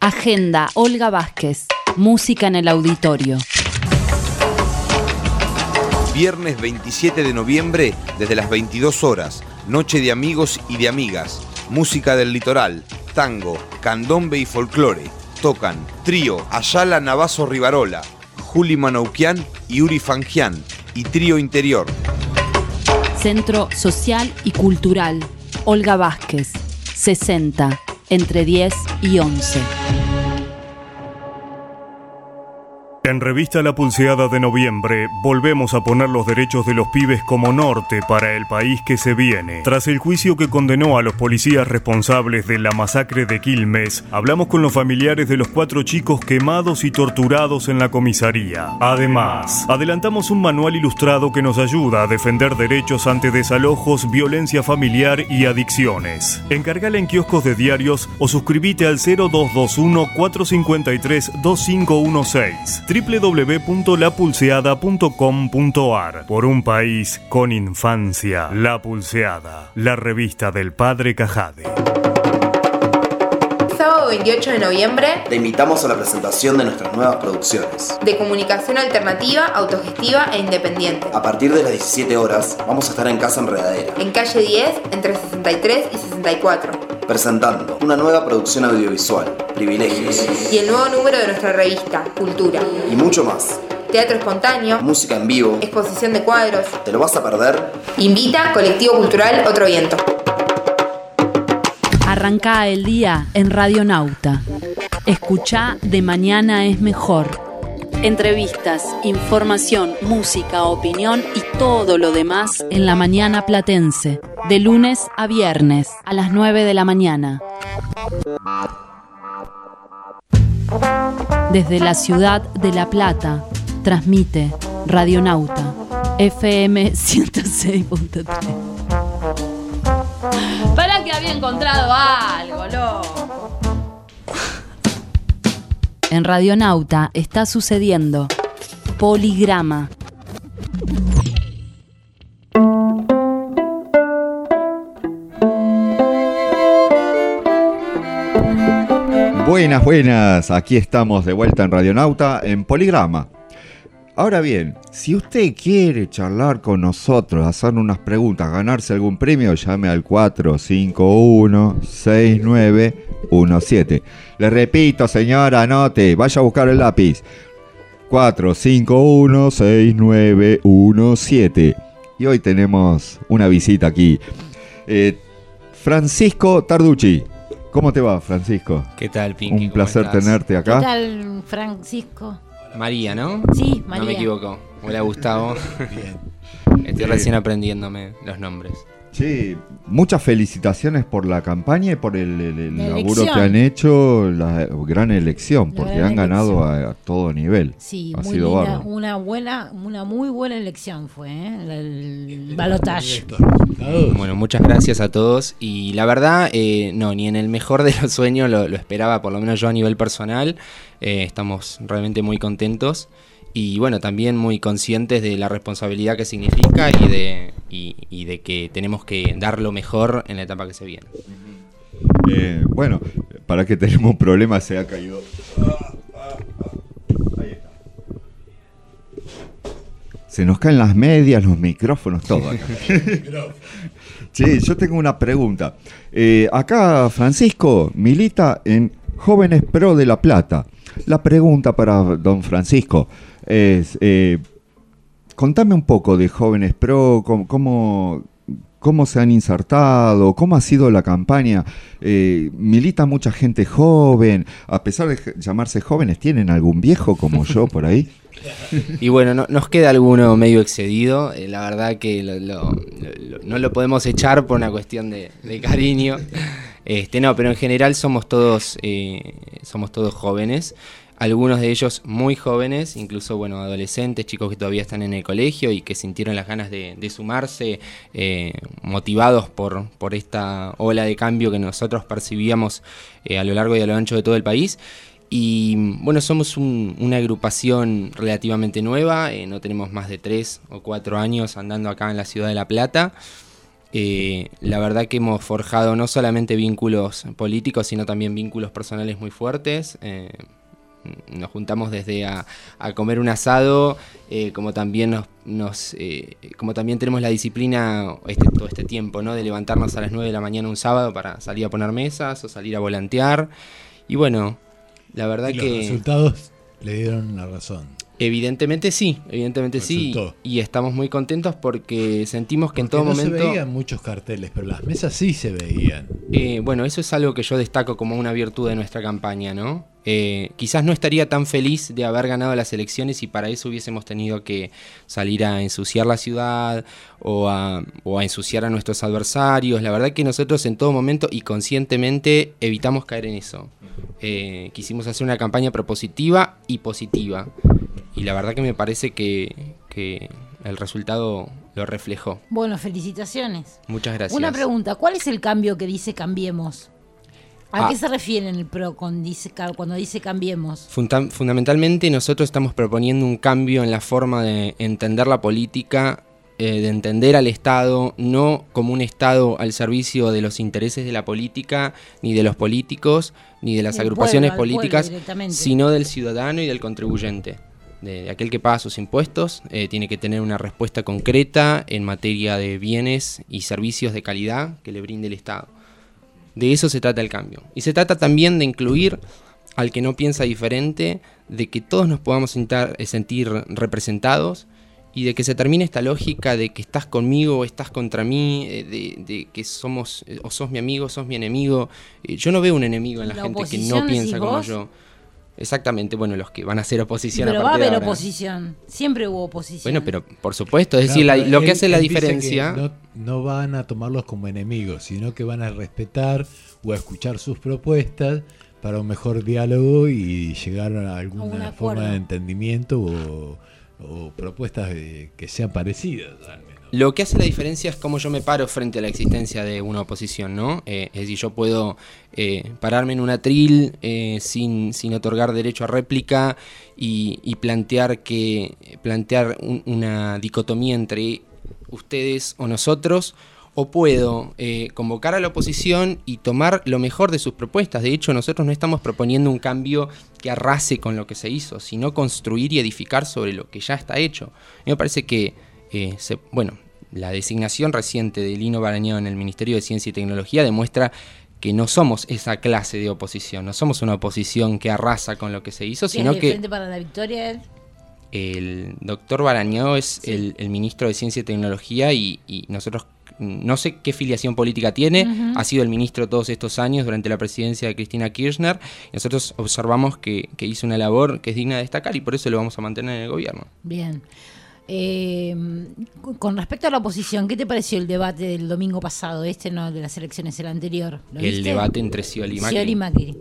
Agenda Olga Vázquez. Música en el auditorio. Viernes 27 de noviembre desde las 22 horas. Noche de amigos y de amigas. Música del litoral, tango, candombe y folclore. Tocan Trío Ayala Navazo Rivarola, Juli Manoukian y Uri Fangian y Trío Interior. Centro Social y Cultural Olga Vázquez. 60 entre 10 y 11. En Revista La Pulseada de noviembre, volvemos a poner los derechos de los pibes como norte para el país que se viene. Tras el juicio que condenó a los policías responsables de la masacre de Quilmes, hablamos con los familiares de los cuatro chicos quemados y torturados en la comisaría. Además, adelantamos un manual ilustrado que nos ayuda a defender derechos ante desalojos, violencia familiar y adicciones. Encargala en kioscos de diarios o suscríbete al 0221 453 2516 www.lapulseada.com.ar Por un país con infancia. La Pulseada, la revista del padre Cajade. Sábado 28 de noviembre, Te invitamos a la presentación de nuestras nuevas producciones. de comunicación alternativa, autogestiva e independiente. A partir de las 17 horas vamos a estar en Casa Enredadera, En calle 10, entre 63 y 64. presentando una nueva producción audiovisual, Privilegios, Y el nuevo número de nuestra revista, Cultura. y mucho más. Teatro espontáneo, Música en vivo, exposición de cuadros. ¿te lo vas a perder? Invita Colectivo Cultural Otro Viento. Arranca el día en Radionauta. Escucha De Mañana es Mejor. Entrevistas, información, música, opinión y todo lo demás en la mañana platense. De lunes a viernes a las 9 de la mañana. Desde la ciudad de La Plata, transmite Radionauta, FM 106.3. Para que había encontrado algo, loco. En Radionauta está sucediendo Poligrama. Buenas, buenas. Aquí estamos de vuelta en Radionauta en Poligrama. Ahora bien, si usted quiere charlar con nosotros, hacer unas preguntas, ganarse algún premio, llame al 451-6917. Le repito, señora, anote, vaya a buscar el lápiz. 451-6917. Y hoy tenemos una visita aquí. Eh, Francisco Tarducci. ¿Cómo te va, Francisco? ¿Qué tal, Pinky? Un ¿Cómo placer tenerte ¿Qué acá. tal, Francisco? María, ¿no? Sí, No me María. equivoco. Hola, Gustavo. Estoy Bien. recién aprendiéndome los nombres. Sí, muchas felicitaciones por la campaña y por el, el- el La laburo elección. que han hecho, la gran elección, La porque gran han ganado a, a todo nivel. Sí, ha muy sido linda, una buena, una muy buena elección fue, ¿eh? el, el balotaje. Bueno, muchas gracias a todos. Y la verdad, eh, no, ni en el mejor de los sueños lo, lo esperaba, por lo menos yo a nivel personal. Eh, estamos realmente muy contentos. Y bueno, también muy conscientes de la responsabilidad que significa y de, y, y de que tenemos que dar lo mejor en la etapa que se viene. Eh, bueno, para que tenemos un problema se ha caído. Ahí está. Se nos caen las medias, los micrófonos, todo. acá. Sí, yo tengo una pregunta. Eh, acá Francisco milita en Jóvenes Pro de La Plata. La pregunta para don Francisco es, eh, contame un poco de Jóvenes Pro, cómo, cómo, se han insertado, cómo ha sido la campaña. Eh, milita mucha gente joven, a pesar de llamarse jóvenes, ¿tienen algún viejo como yo por ahí? Y bueno, no- nos queda alguno medio excedido. eh, la verdad que no lo podemos echar por una cuestión de, de cariño. Este, no, pero en general somos todos, eh, somos todos jóvenes. Algunos de ellos muy jóvenes, incluso bueno, adolescentes, chicos que todavía están en el colegio y que sintieron las ganas de, sumarse, eh, motivados por, esta ola de cambio que nosotros percibíamos eh, a lo largo y a lo ancho de todo el país. Y bueno, somos un- una agrupación relativamente nueva, eh, no tenemos más de tres o cuatro años andando acá en la ciudad de La Plata. La verdad que hemos forjado no solamente vínculos políticos, sino también vínculos personales muy fuertes. Nos juntamos desde a, a comer un asado, eh, como también nos, nos, eh, como también tenemos la disciplina este, todo este tiempo, ¿no? De levantarnos a las 9 de la mañana un sábado para salir a poner mesas o salir a volantear. Y bueno, la verdad Y los que resultados le dieron la razón. Evidentemente sí, evidentemente sí. Y estamos muy contentos porque sentimos que en todo no momento. se veían muchos carteles, pero las mesas sí se veían. Eh, bueno, eso es algo que yo destaco como una virtud de nuestra campaña, ¿no? Eh, quizás no estaría tan feliz de haber ganado las elecciones y para eso hubiésemos tenido que salir a ensuciar la ciudad o a, o a ensuciar a nuestros adversarios. La verdad que nosotros en todo momento y conscientemente evitamos caer en eso. Eh, quisimos hacer una campaña propositiva y positiva. Y la verdad que me parece que, que el resultado lo reflejó. Bueno, felicitaciones. Muchas gracias. Una pregunta, ¿cuál es el cambio que dice cambiemos? ¿A Ah. qué se refiere en el PRO con dice, cuando dice cambiemos? Funda- fundamentalmente nosotros estamos proponiendo un cambio en la forma de entender la política, eh, de entender al Estado, no como un Estado al servicio de los intereses de la política, ni de los políticos, ni de las agrupaciones pueblo, políticas, sino del ciudadano y del contribuyente. De, aquel que paga sus impuestos, eh, tiene que tener una respuesta concreta en materia de bienes y servicios de calidad que le brinde el Estado. De eso se trata el cambio. Y se trata también de incluir al que no piensa diferente, de que todos nos podamos sentar- eh, sentir representados y de que se termine esta lógica de que estás conmigo o estás contra mí, eh, de, de que somos o sos mi amigo o sos mi enemigo. Yo no veo un enemigo en la, ¿La gente que no piensa como yo. Exactamente, bueno, los que van a hacer oposición Pero a va a haber ahora. oposición. Siempre hubo oposición. Bueno, pero por supuesto, es decir, la- lo que hace la diferencia... No, no van a tomarlos como enemigos, sino que van a respetar o a escuchar sus propuestas para un mejor diálogo y llegar a A un alguna forma de entendimiento o, o propuestas de- que sean parecidas. Lo que hace la diferencia es cómo yo me paro frente a la existencia de una oposición, ¿no? Eh, es decir, yo puedo eh, pararme en un atril eh, sin, sin otorgar derecho a réplica y, y plantear que plantear un- una dicotomía entre ustedes o nosotros, o puedo convocar a la oposición y tomar lo mejor de sus propuestas. De hecho, nosotros no estamos proponiendo un cambio que arrase con lo que se hizo, sino construir y edificar sobre lo que ya está hecho. Mí me parece que, eh, se- bueno, la designación reciente de Lino Barañao en el Ministerio de Ciencia y Tecnología demuestra que no somos esa clase de oposición, no somos una oposición que arrasa con lo que se hizo, ¿Quién es sino de que Frente para la Victoria él? el doctor Barañao es el, el ministro de Ciencia y Tecnología y, y nosotros no sé qué filiación política tiene, ha sido el ministro todos estos años durante la presidencia de Cristina Kirchner y nosotros observamos que, que hizo una labor que es digna de destacar y por eso lo vamos a mantener en el gobierno. Bien. Eh, con respecto a la oposición, ¿qué te pareció el debate del domingo pasado? Este no, de las elecciones, el anterior. ¿Lo El viste? debate entre Scioli y Macri. Scioli y Macri.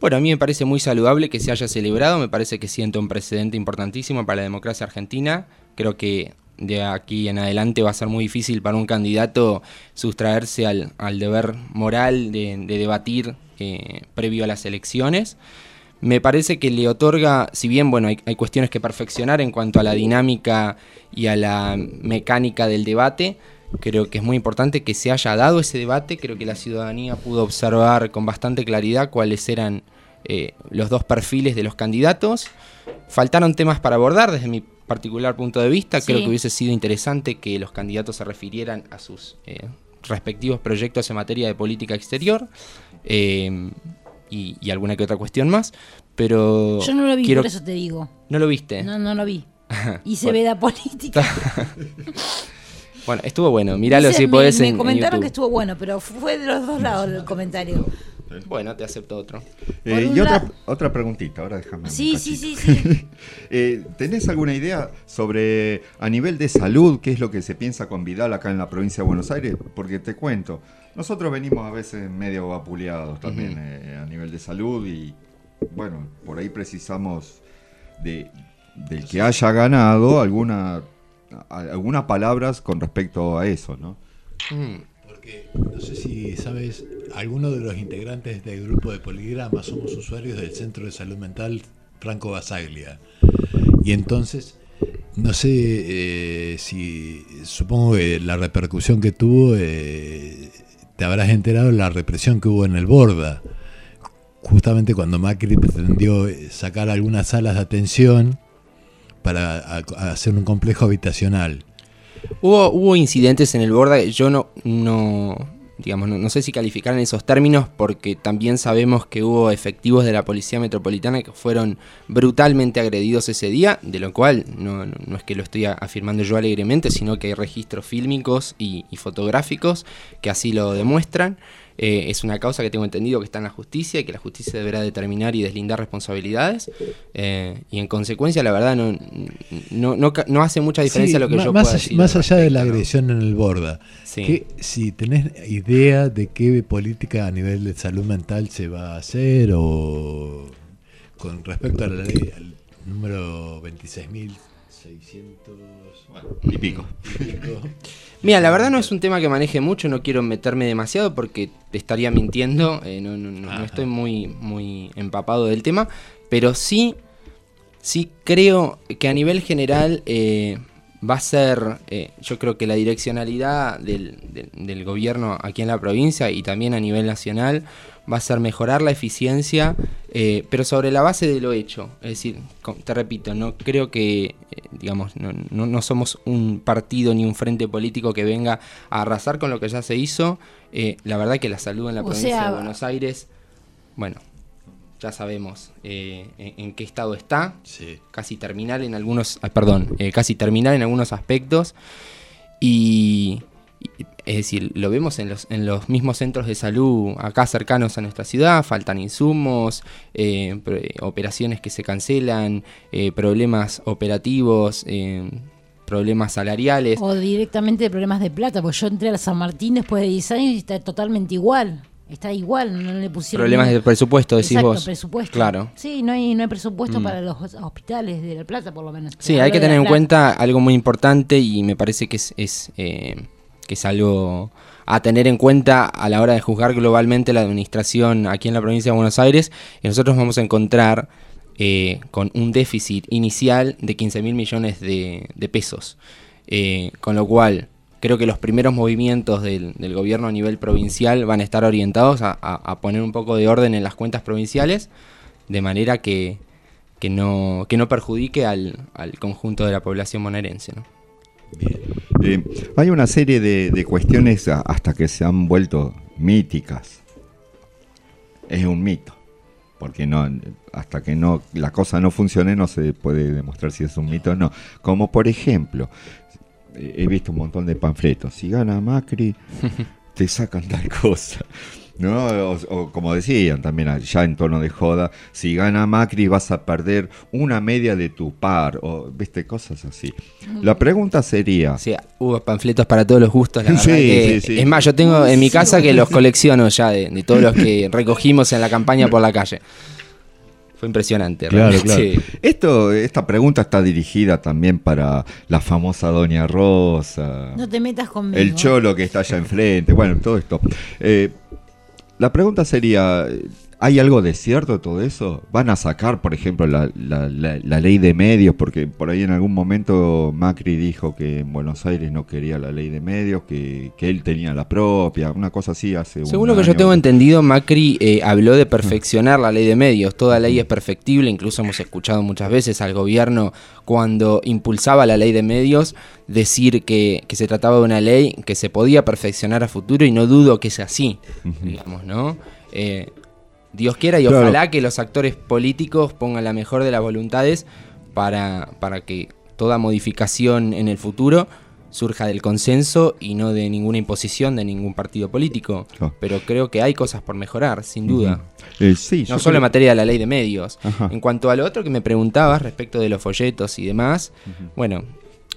Bueno, a mí me parece muy saludable que se haya celebrado, me parece que sienta un precedente importantísimo para la democracia argentina. Creo que de aquí en adelante va a ser muy difícil para un candidato sustraerse al, al deber moral de, de debatir eh, previo a las elecciones. Me parece que le otorga, si bien bueno, hay, hay cuestiones que perfeccionar en cuanto a la dinámica y a la mecánica del debate, creo que es muy importante que se haya dado ese debate, creo que la ciudadanía pudo observar con bastante claridad cuáles eran eh, los dos perfiles de los candidatos. Faltaron temas para abordar desde mi particular punto de vista, creo que hubiese sido interesante que los candidatos se refirieran a sus eh, respectivos proyectos en materia de política exterior. eh, y, y alguna que otra cuestión más, pero Yo no lo vi, quiero- por eso te digo. ¿No lo viste? No, no lo vi. y se ve la política. bueno, estuvo bueno. Míralo Dice, si me- podés me en, en comentaron que estuvo bueno, pero fue de los dos lados el comentario. Bueno, te acepto otro. Eh, y otra, otra preguntita, ahora déjame. Sí, sí, sí, sí. Eh, ¿Tenés alguna idea sobre, a nivel de salud, qué es lo que se piensa con Vidal acá en la provincia de Buenos Aires? Porque te cuento, nosotros venimos a veces medio vapuleados también eh, a nivel de salud y, bueno, por ahí precisamos de, del que haya ganado alguna, a- algunas palabras con respecto a eso, ¿no? Porque no sé si sabes, algunos de los integrantes del grupo de Poligrama somos usuarios del Centro de Salud Mental Franco Basaglia. Y entonces, no sé eh, si, supongo que la repercusión que tuvo, eh, te habrás enterado de la represión que hubo en el Borda. Justamente cuando Macri pretendió eh, sacar algunas salas de atención para hacer un complejo habitacional. Hubo, hubo incidentes en el Borda yo no, no digamos, no, no sé si calificar en esos términos porque también sabemos que hubo efectivos de la Policía Metropolitana que fueron brutalmente agredidos ese día, de lo cual no, no- es que lo estoy afirmando yo alegremente, sino que hay registros fílmicos y fotográficos que así lo demuestran. Eh, es una causa que tengo entendido que está en la justicia y que la justicia deberá determinar y deslindar responsabilidades. Eh, y en consecuencia, la verdad, no, no, no, ca- no hace mucha diferencia Sí, lo que yo más, pueda decir. más al allá de la agresión en el Borda, Sí. ¿qué- si tenés idea de qué política a nivel de salud mental se va a hacer o con respecto a la ley al número 26.600 bueno, Y pico. y pico. Mira, la verdad no es un tema que maneje mucho, no quiero meterme demasiado porque te estaría mintiendo, eh, no, no- no- no estoy muy, muy empapado del tema, pero sí, sí creo que a nivel general eh, va a ser, eh, yo creo que la direccionalidad del, del- del gobierno aquí en la provincia y también a nivel nacional va a ser mejorar la eficiencia, eh, pero sobre la base de lo hecho. Es decir, te repito, no creo que, eh, digamos, no, no- no somos un partido ni un frente político que venga a arrasar con lo que ya se hizo. Eh, la verdad que la salud en la O provincia sea, de Buenos Aires, bueno, ya sabemos eh, en, en qué estado está, casi terminal en algunos, ah, perdón, eh, casi terminal en algunos aspectos y, y- es decir, lo vemos en los, en los mismos centros de salud acá cercanos a nuestra ciudad, faltan insumos, eh, eh, operaciones que se cancelan, eh, problemas operativos, eh, problemas salariales. O directamente de problemas de plata, porque yo entré a San Martín después de 10 años y está totalmente igual. Está igual, no le pusieron. Problemas de presupuesto, decís Exacto, vos. presupuesto. Claro. Sí, no hay, no hay presupuesto Mm. para los hospitales de La Plata, por lo menos. Sí, hay que tener en cuenta algo muy importante y me parece que es, es, eh, que es algo a tener en cuenta a la hora de juzgar globalmente la administración aquí en la provincia de Buenos Aires. Y nosotros vamos a encontrar eh, con un déficit inicial de 15 mil millones de, de pesos. Eh, con lo cual, creo que los primeros movimientos del, gobierno a nivel provincial van a estar orientados a, poner un poco de orden en las cuentas provinciales, de manera que, que, no, que no perjudique al, al conjunto de la población bonaerense. ¿no? Eh, hay una serie de, de cuestiones hasta que se han vuelto míticas. Es un mito. Porque no, hasta que no la cosa no funcione no se puede demostrar si es un mito o no. Como por ejemplo, he visto un montón de panfletos. Si gana Macri, te sacan tal cosa. ¿No? O, o como decían también ya en tono de joda, si gana Macri vas a perder una media de tu par, o viste, cosas así. La pregunta sería... Sea, hubo panfletos para todos los gustos. La verdad Sí, que- sí, sí. Es más, yo tengo en mi Sí, casa que los colecciono ya de, de todos los que recogimos en la campaña por la calle. Fue impresionante. Claro. Esto, esta pregunta está dirigida también para la famosa Doña Rosa, No te metas conmigo. el cholo que está allá enfrente, bueno, todo esto. Eh, la pregunta sería, ¿hay algo de cierto todo eso? ¿Van a sacar, por ejemplo, la, la- la- la ley de medios? Porque por ahí en algún momento Macri dijo que en Buenos Aires no quería la ley de medios, que, que él tenía la propia, una cosa así hace un Según lo que yo tengo entendido, Macri eh, habló de perfeccionar la ley de medios. Toda ley es perfectible, incluso hemos escuchado muchas veces al gobierno cuando impulsaba la ley de medios decir que, que se trataba de una ley que se podía perfeccionar a futuro y no dudo que sea así, digamos, ¿no? Eh, Dios quiera y Claro. ojalá que los actores políticos pongan la mejor de las voluntades para, para que toda modificación en el futuro surja del consenso y no de ninguna imposición de ningún partido político. Claro. Pero creo que hay cosas por mejorar, sin duda. Eh, sí, no solo creo- en materia de la ley de medios. Ajá. En cuanto a lo otro que me preguntabas respecto de los folletos y demás, bueno,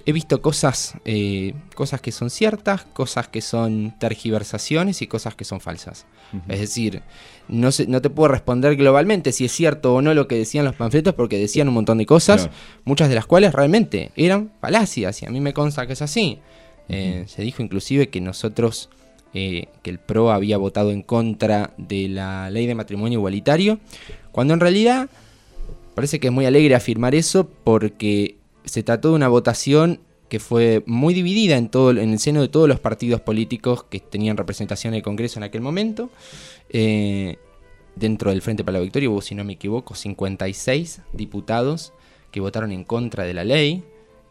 he visto cosas, eh, cosas que son ciertas, cosas que son tergiversaciones y cosas que son falsas. Es decir, no, no te puedo responder globalmente si es cierto o no lo que decían los panfletos porque decían un montón de cosas, Claro. muchas de las cuales realmente eran falacias y a mí me consta que es así. Eh, se dijo inclusive que nosotros, eh, que el PRO había votado en contra de la ley de matrimonio igualitario, cuando en realidad parece que es muy alegre afirmar eso porque se trató de una votación que fue muy dividida en, todo, en el seno de todos los partidos políticos que tenían representación en el Congreso en aquel momento. Eh, dentro del Frente para la Victoria hubo, si no me equivoco, 56 diputados que votaron en contra de la ley.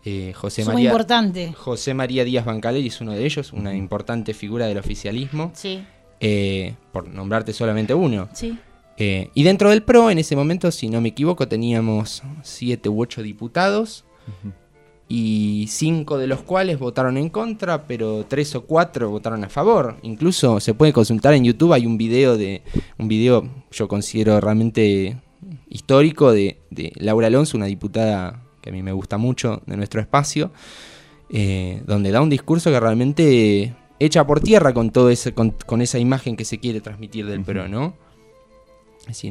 Eh, José, Suma María, importante. José María Díaz Bancaleri es uno de ellos, una importante figura del oficialismo. Sí. Eh, por nombrarte solamente uno. Sí. Eh, y dentro del PRO, en ese momento, si no me equivoco, teníamos siete u ocho diputados. Y cinco de los cuales votaron en contra, pero tres o cuatro votaron a favor. Incluso se puede consultar en YouTube, hay un video de. Un video, yo considero realmente histórico, de, de Laura Alonso, una diputada que a mí me gusta mucho de nuestro espacio. eh, donde da un discurso que realmente echa por tierra con todo ese, con, con esa imagen que se quiere transmitir del PRO, ¿no?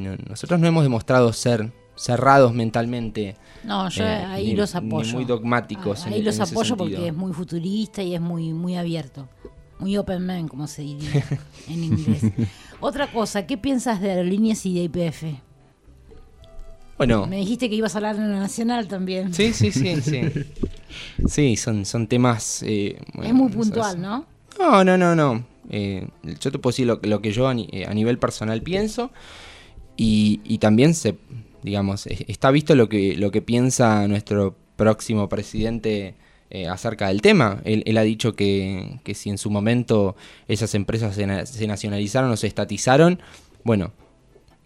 No- nosotros no hemos demostrado ser cerrados mentalmente. No, yo eh, ahí ni- los ni apoyo. muy dogmáticos. Ah, en- Ahí los en apoyo porque es muy futurista y es muy, muy abierto. Muy open man, como se diría en inglés. Otra cosa, ¿qué piensas de aerolíneas y de IPF? Bueno, Me dijiste que ibas a hablar en la nacional también. sí, sí, sí, sí. Sí, son, son temas... eh, bueno, es muy puntual, ¿no? No, no, no, no. Eh, yo te puedo decir lo, lo que yo a, ni- eh, a nivel personal pienso y, y también se, digamos, es- está visto lo que, lo que piensa nuestro próximo presidente eh, acerca del tema. Él, ha dicho que, que si en su momento esas empresas se, se nacionalizaron o se estatizaron, bueno,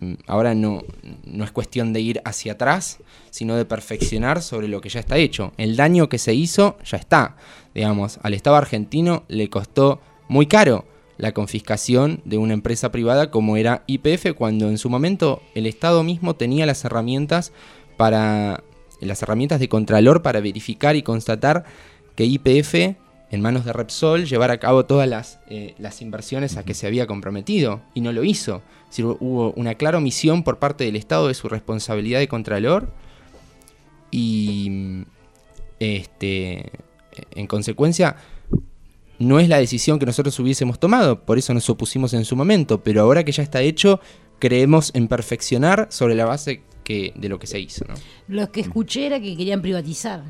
mm, ahora no, no es cuestión de ir hacia atrás, sino de perfeccionar sobre lo que ya está hecho. El daño que se hizo ya está. Digamos, al Estado argentino le costó muy caro la confiscación de una empresa privada como era IPF, cuando en su momento el Estado mismo tenía las herramientas para las herramientas de contralor para verificar y constatar que IPF en manos de Repsol llevara a cabo todas las, eh, las inversiones a que se había comprometido y no lo hizo. Hubo una clara omisión por parte del Estado de su responsabilidad de contralor y este, en consecuencia no es la decisión que nosotros hubiésemos tomado, por eso nos opusimos en su momento, pero ahora que ya está hecho, creemos en perfeccionar sobre la base que, de lo que se hizo. ¿no? Lo que escuché era que querían privatizar.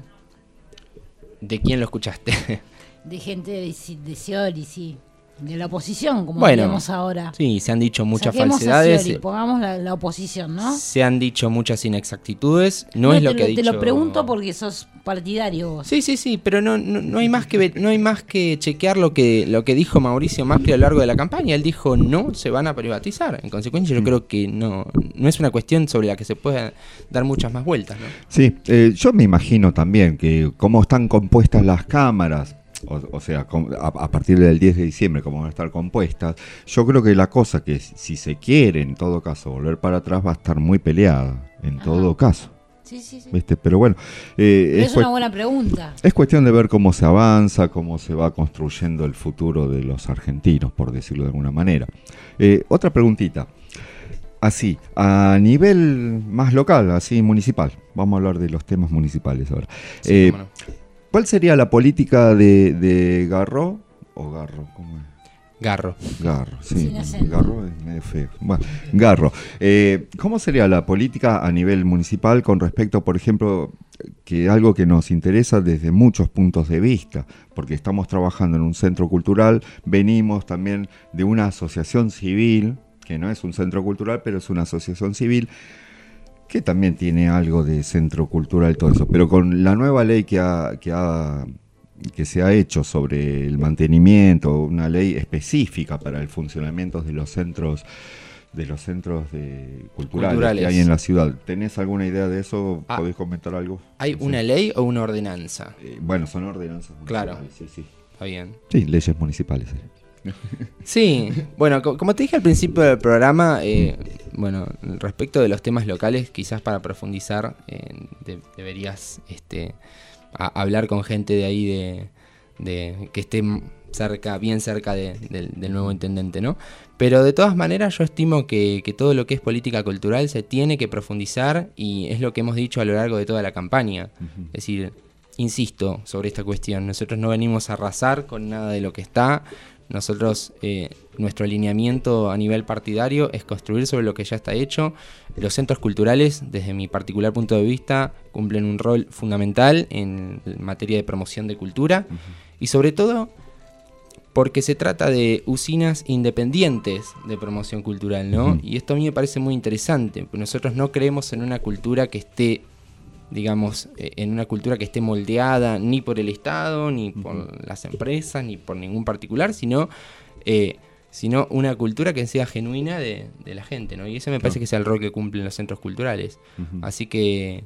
¿De quién lo escuchaste? De gente de, de Scioli, sí. De la oposición, como Bueno, diríamos ahora. Sí, se han dicho muchas Saquemos a falsedades. Scioli, pongamos la, la oposición, ¿no? Se han dicho muchas inexactitudes. No, es lo te, que ha te dicho. lo pregunto porque sos partidario vos. Sí, sí, sí, pero no, no, no hay más que ver- no hay más que chequear lo que, lo que dijo Mauricio Macri a lo largo de la campaña. Él dijo no se van a privatizar. En consecuencia, Mm. yo creo que no, no es una cuestión sobre la que se pueda dar muchas más vueltas, ¿no? Sí, eh, yo me imagino también que cómo están compuestas las cámaras, o, o sea, a, a partir del 10 de diciembre, cómo van a estar compuestas, yo creo que la cosa que si se quiere, en todo caso, volver para atrás va a estar muy peleada, en todo caso. Sí, sí, sí. ¿Viste? Pero bueno, eh, Pero es, es una buena pregunta. es cuestión de ver cómo se avanza, cómo se va construyendo el futuro de los argentinos, por decirlo de alguna manera. Eh, otra preguntita. Así, a nivel más local, así municipal. Vamos a hablar de los temas municipales ahora. Sí, Eh, cómo no. ¿Cuál sería la política de, de Garro? ¿O Garro? ¿Cómo es? Garro. Garro, sí. Garro es medio feo. Bueno, Garro. Eh, ¿Cómo sería la política a nivel municipal con respecto, por ejemplo, que algo que nos interesa desde muchos puntos de vista? Porque estamos trabajando en un centro cultural, venimos también de una asociación civil, que no es un centro cultural, pero es una asociación civil, que también tiene algo de centro cultural todo eso, pero con la nueva ley que ha, que ha que se ha hecho sobre el mantenimiento, una ley específica para el funcionamiento de los centros de los centros de culturales, Culturales. que hay en la ciudad. ¿Tenés alguna idea de eso? Ah, ¿Podés comentar algo? ¿Hay una ley o una ordenanza? Eh, bueno, son ordenanzas. Claro. Sí, sí. Está bien. Sí, leyes municipales. Sí, bueno, co- como te dije al principio del programa, eh, bueno, respecto de los temas locales, quizás para profundizar, eh, de- deberías este, a- hablar con gente de ahí de, de- que esté cerca, bien cerca de- del, del nuevo intendente, ¿no? Pero de todas maneras yo estimo que, que todo lo que es política cultural se tiene que profundizar y es lo que hemos dicho a lo largo de toda la campaña. Es decir, insisto sobre esta cuestión, nosotros no venimos a arrasar con nada de lo que está, nosotros, eh, nuestro alineamiento a nivel partidario es construir sobre lo que ya está hecho. Los centros culturales, desde mi particular punto de vista, cumplen un rol fundamental en materia de promoción de cultura y sobre todo porque se trata de usinas independientes de promoción cultural, ¿no? Y esto a mí me parece muy interesante, nosotros no creemos en una cultura que esté digamos, eh, en una cultura que esté moldeada ni por el Estado, ni por las empresas, ni por ningún particular, sino, eh, sino una cultura que sea genuina de, de la gente, ¿no? Y ese me parece que es el rol que cumplen los centros culturales. Así que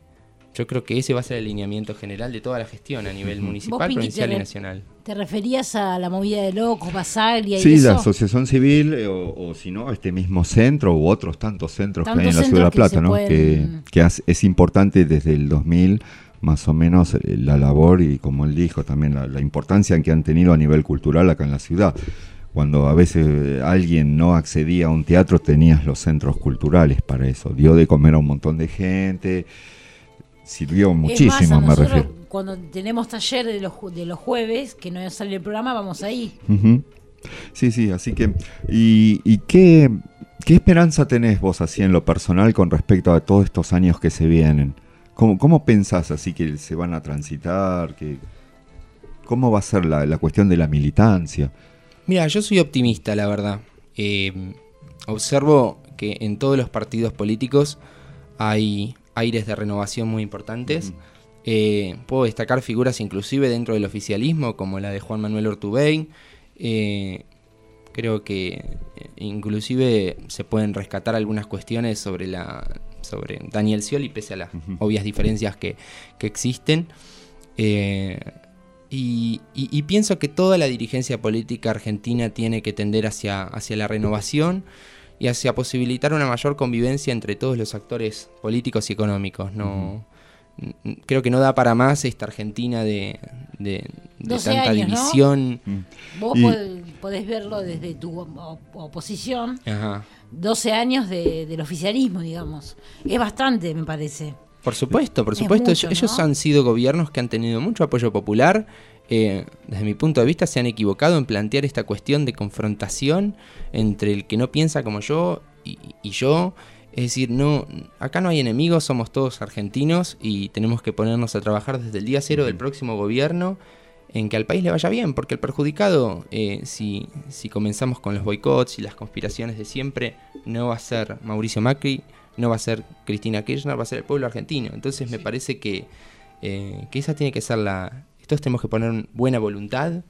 yo creo que ese va a ser el alineamiento general de toda la gestión a nivel municipal, provincial y nacional. ¿Te referías a la movida de locos, Basaglia y Sí, eso? la asociación civil eh, o, o si no, este mismo centro u otros tantos centros que hay en la ciudad de La que Plata, ¿no? pueden- Que, que has- es importante desde el 2000 más o menos eh, la labor y como él dijo también la, la importancia que han tenido a nivel cultural acá en la ciudad. Cuando a veces eh, alguien no accedía a un teatro tenías los centros culturales para eso. Dio de comer a un montón de gente, sirvió Es muchísimo, más, a me nosotros, refiero. Cuando tenemos taller de los, de los jueves, que no sale el programa, vamos ahí. Sí, sí, así que, ¿y, y qué, qué esperanza tenés vos así en lo personal con respecto a todos estos años que se vienen? ¿Cómo, cómo pensás así que se van a transitar? Que, ¿Cómo va a ser la, la cuestión de la militancia? Mira, yo soy optimista, la verdad. Eh, observo que en todos los partidos políticos hay aires de renovación muy importantes. Eh, puedo destacar figuras inclusive dentro del oficialismo, como la de Juan Manuel Ortubey. Eh, creo que eh, inclusive se pueden rescatar algunas cuestiones sobre la sobre Daniel Scioli, pese a las obvias diferencias que, que existen. Eh, y, y- y pienso que toda la dirigencia política argentina tiene que tender hacia, hacia la renovación y hacia posibilitar una mayor convivencia entre todos los actores políticos y económicos. No, Creo que no da para más esta Argentina de, de- de 12 tanta años, ¿no? división. Vos Y- pod- podés verlo desde tu op- oposición. Ajá. 12 años de- del oficialismo, digamos. Es bastante, me parece. Por supuesto, por Es supuesto. mucho, Ellos ¿no? han sido gobiernos que han tenido mucho apoyo popular. Eh, desde mi punto de vista, se han equivocado en plantear esta cuestión de confrontación entre el que no piensa como yo y, y yo. Es decir, no, acá no hay enemigos, somos todos argentinos y tenemos que ponernos a trabajar desde el día cero del próximo gobierno en que al país le vaya bien, porque el perjudicado, eh, si, si comenzamos con los boicots y las conspiraciones de siempre, no va a ser Mauricio Macri, no va a ser Cristina Kirchner, va a ser el pueblo argentino. Entonces me parece que, eh, que esa tiene que ser la... Todos tenemos que poner buena voluntad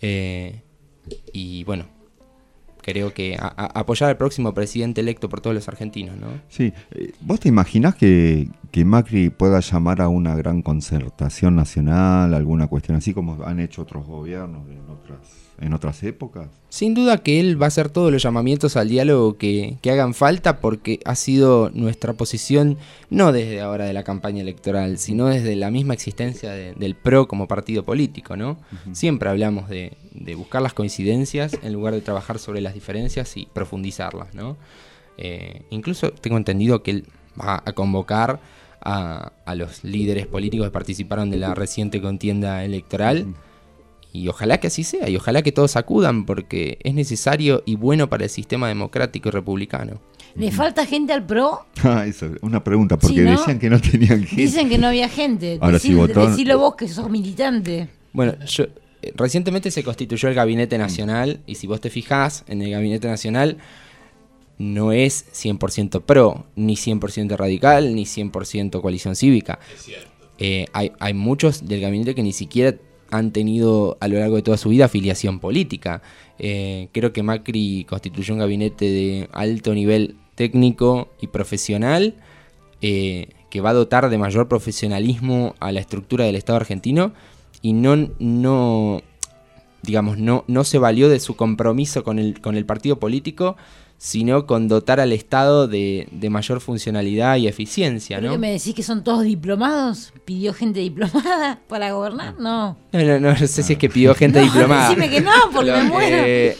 eh, y bueno, creo que a- a- apoyar al próximo presidente electo por todos los argentinos, ¿no? Sí, eh, ¿vos te imaginás que, que Macri pueda llamar a una gran concertación nacional, alguna cuestión así como han hecho otros gobiernos en otras, en otras épocas? Sin duda que él va a hacer todos los llamamientos al diálogo que, que hagan falta porque ha sido nuestra posición no desde ahora de la campaña electoral, sino desde la misma existencia de- del PRO como partido político, ¿no? Siempre hablamos de, de buscar las coincidencias en lugar de trabajar sobre las diferencias y profundizarlas, ¿no? Eh, incluso tengo entendido que él va a convocar a, a los líderes políticos que participaron de la reciente contienda electoral. Y ojalá que así sea, y ojalá que todos acudan, porque es necesario y bueno para el sistema democrático y republicano. ¿Le falta gente al PRO? Ah, eso, una pregunta, porque Sí, ¿no? decían que no tenían gente. Dicen que no había gente. Ahora sí Decil- votó- Decilo vos que sos militante. Bueno, yo, eh, recientemente se constituyó el Gabinete Nacional, y si vos te fijás, en el Gabinete Nacional no es 100% pro, ni 100% radical, ni 100% coalición cívica. Eh, hay, hay muchos del gabinete que ni siquiera han tenido a lo largo de toda su vida afiliación política. Eh, creo que Macri constituyó un gabinete de alto nivel técnico y profesional eh, que va a dotar de mayor profesionalismo a la estructura del Estado argentino y no, no digamos, no, no se valió de su compromiso con el, con el partido político, sino con dotar al Estado de, de mayor funcionalidad y eficiencia, ¿Pero ¿no? que me decís que son todos diplomados? ¿Pidió gente diplomada para gobernar? No. No, no, no, no sé si es que pidió gente No, diplomada. decime que no, porque Lo me muero. que-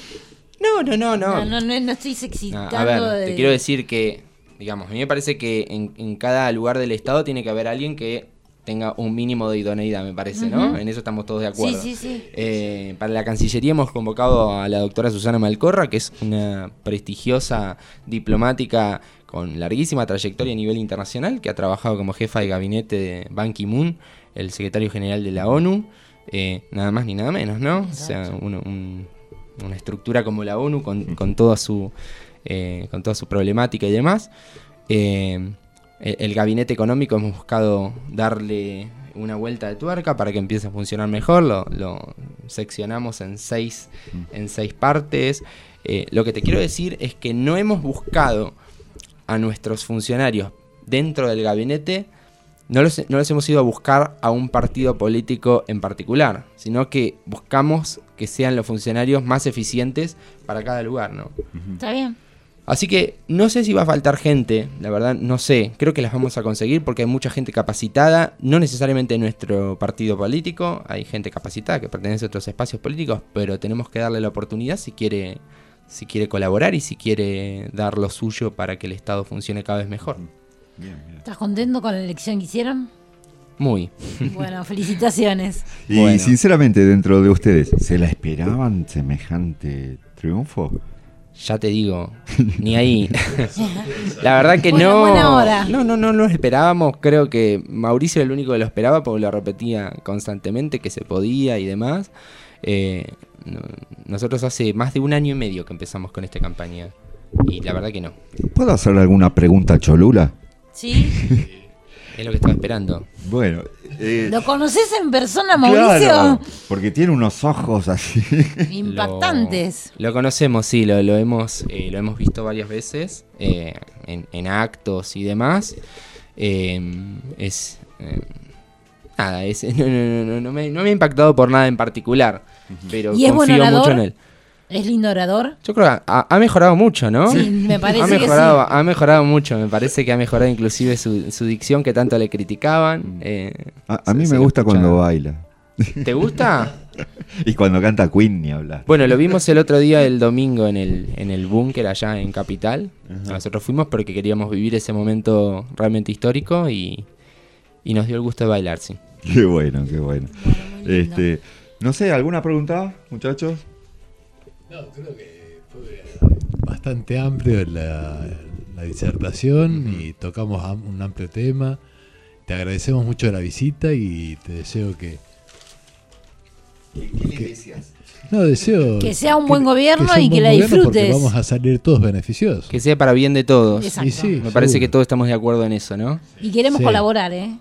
No, no, no, no. No, no, no, no estoy No, excitando a ver, de... te quiero decir que, digamos, a mí me parece que en, en cada lugar del Estado tiene que haber alguien que tenga un mínimo de idoneidad, me parece, ¿no? En eso estamos todos de acuerdo. Sí, sí, sí. Eh, para la Cancillería hemos convocado a la doctora Susana Malcorra, que es una prestigiosa diplomática con larguísima trayectoria a nivel internacional, que ha trabajado como jefa de gabinete de Ban Ki-moon, el secretario general de la ONU, eh, nada más ni nada menos, ¿no? O sea, un- una estructura como la ONU con, con toda su eh, con toda su problemática y demás. Eh, el, el gabinete económico hemos buscado darle una vuelta de tuerca para que empiece a funcionar mejor. Lo, lo seccionamos en seis, en seis partes. Eh, lo que te quiero decir es que no hemos buscado a nuestros funcionarios dentro del gabinete, no los, no los hemos ido a buscar a un partido político en particular, sino que buscamos que sean los funcionarios más eficientes para cada lugar, ¿no? Está bien. Así que no sé si va a faltar gente, la verdad no sé, creo que las vamos a conseguir porque hay mucha gente capacitada, no necesariamente en nuestro partido político, hay gente capacitada que pertenece a otros espacios políticos, pero tenemos que darle la oportunidad si quiere, si quiere colaborar y si quiere dar lo suyo para que el Estado funcione cada vez mejor. ¿Estás contento con la elección que hicieron? Muy. Bueno, felicitaciones. Y Bueno. sinceramente, dentro de ustedes, ¿se la esperaban semejante triunfo? Ya te digo, ni ahí. La verdad que no. buena hora. No, no, no lo esperábamos. Creo que Mauricio era el único que lo esperaba porque lo repetía constantemente que se podía y demás. Eh, no- nosotros hace más de un año y medio que empezamos con esta campaña. Y la verdad que no. ¿Puedo hacer alguna pregunta cholula? ¿Sí? Es lo que estaba esperando. Bueno, eh, ¿Lo conoces en persona, Mauricio? claro, porque tiene unos ojos así. Impactantes. Lo conocemos, sí, lo, lo hemos, eh, lo hemos visto varias veces eh, en, en actos y demás. Eh, es. eh, nada, es, no, no, no, no, no me, no me ha impactado por nada en particular, pero ¿Y es buen confío mucho en él. ¿Es lindo orador? Yo creo que ha, ha mejorado mucho, ¿no? Sí, me parece ha que mejorado, sí. Ha mejorado mucho, me parece que ha mejorado inclusive su, su dicción que tanto le criticaban. eh, A, mí me gusta cuando baila. ¿Te gusta? y cuando canta Queen ni hablar. Bueno, lo vimos el otro día, el domingo, en el, en el búnker allá en Capital. Nosotros fuimos porque queríamos vivir ese momento realmente histórico y, y nos dio el gusto de bailar, sí. Qué bueno, qué bueno. este, no sé, ¿alguna pregunta, muchachos? No, creo que fue bastante amplio la, la disertación y tocamos am- un amplio tema. Te agradecemos mucho la visita y te deseo que... que- no, deseo Que sea un buen gobierno un y que la disfrutes. vamos a salir todos beneficiosos. Que sea para bien de todos. Exacto. Y sí, me parece que todos estamos de acuerdo en eso, ¿no? Y queremos Sí. colaborar, ¿eh?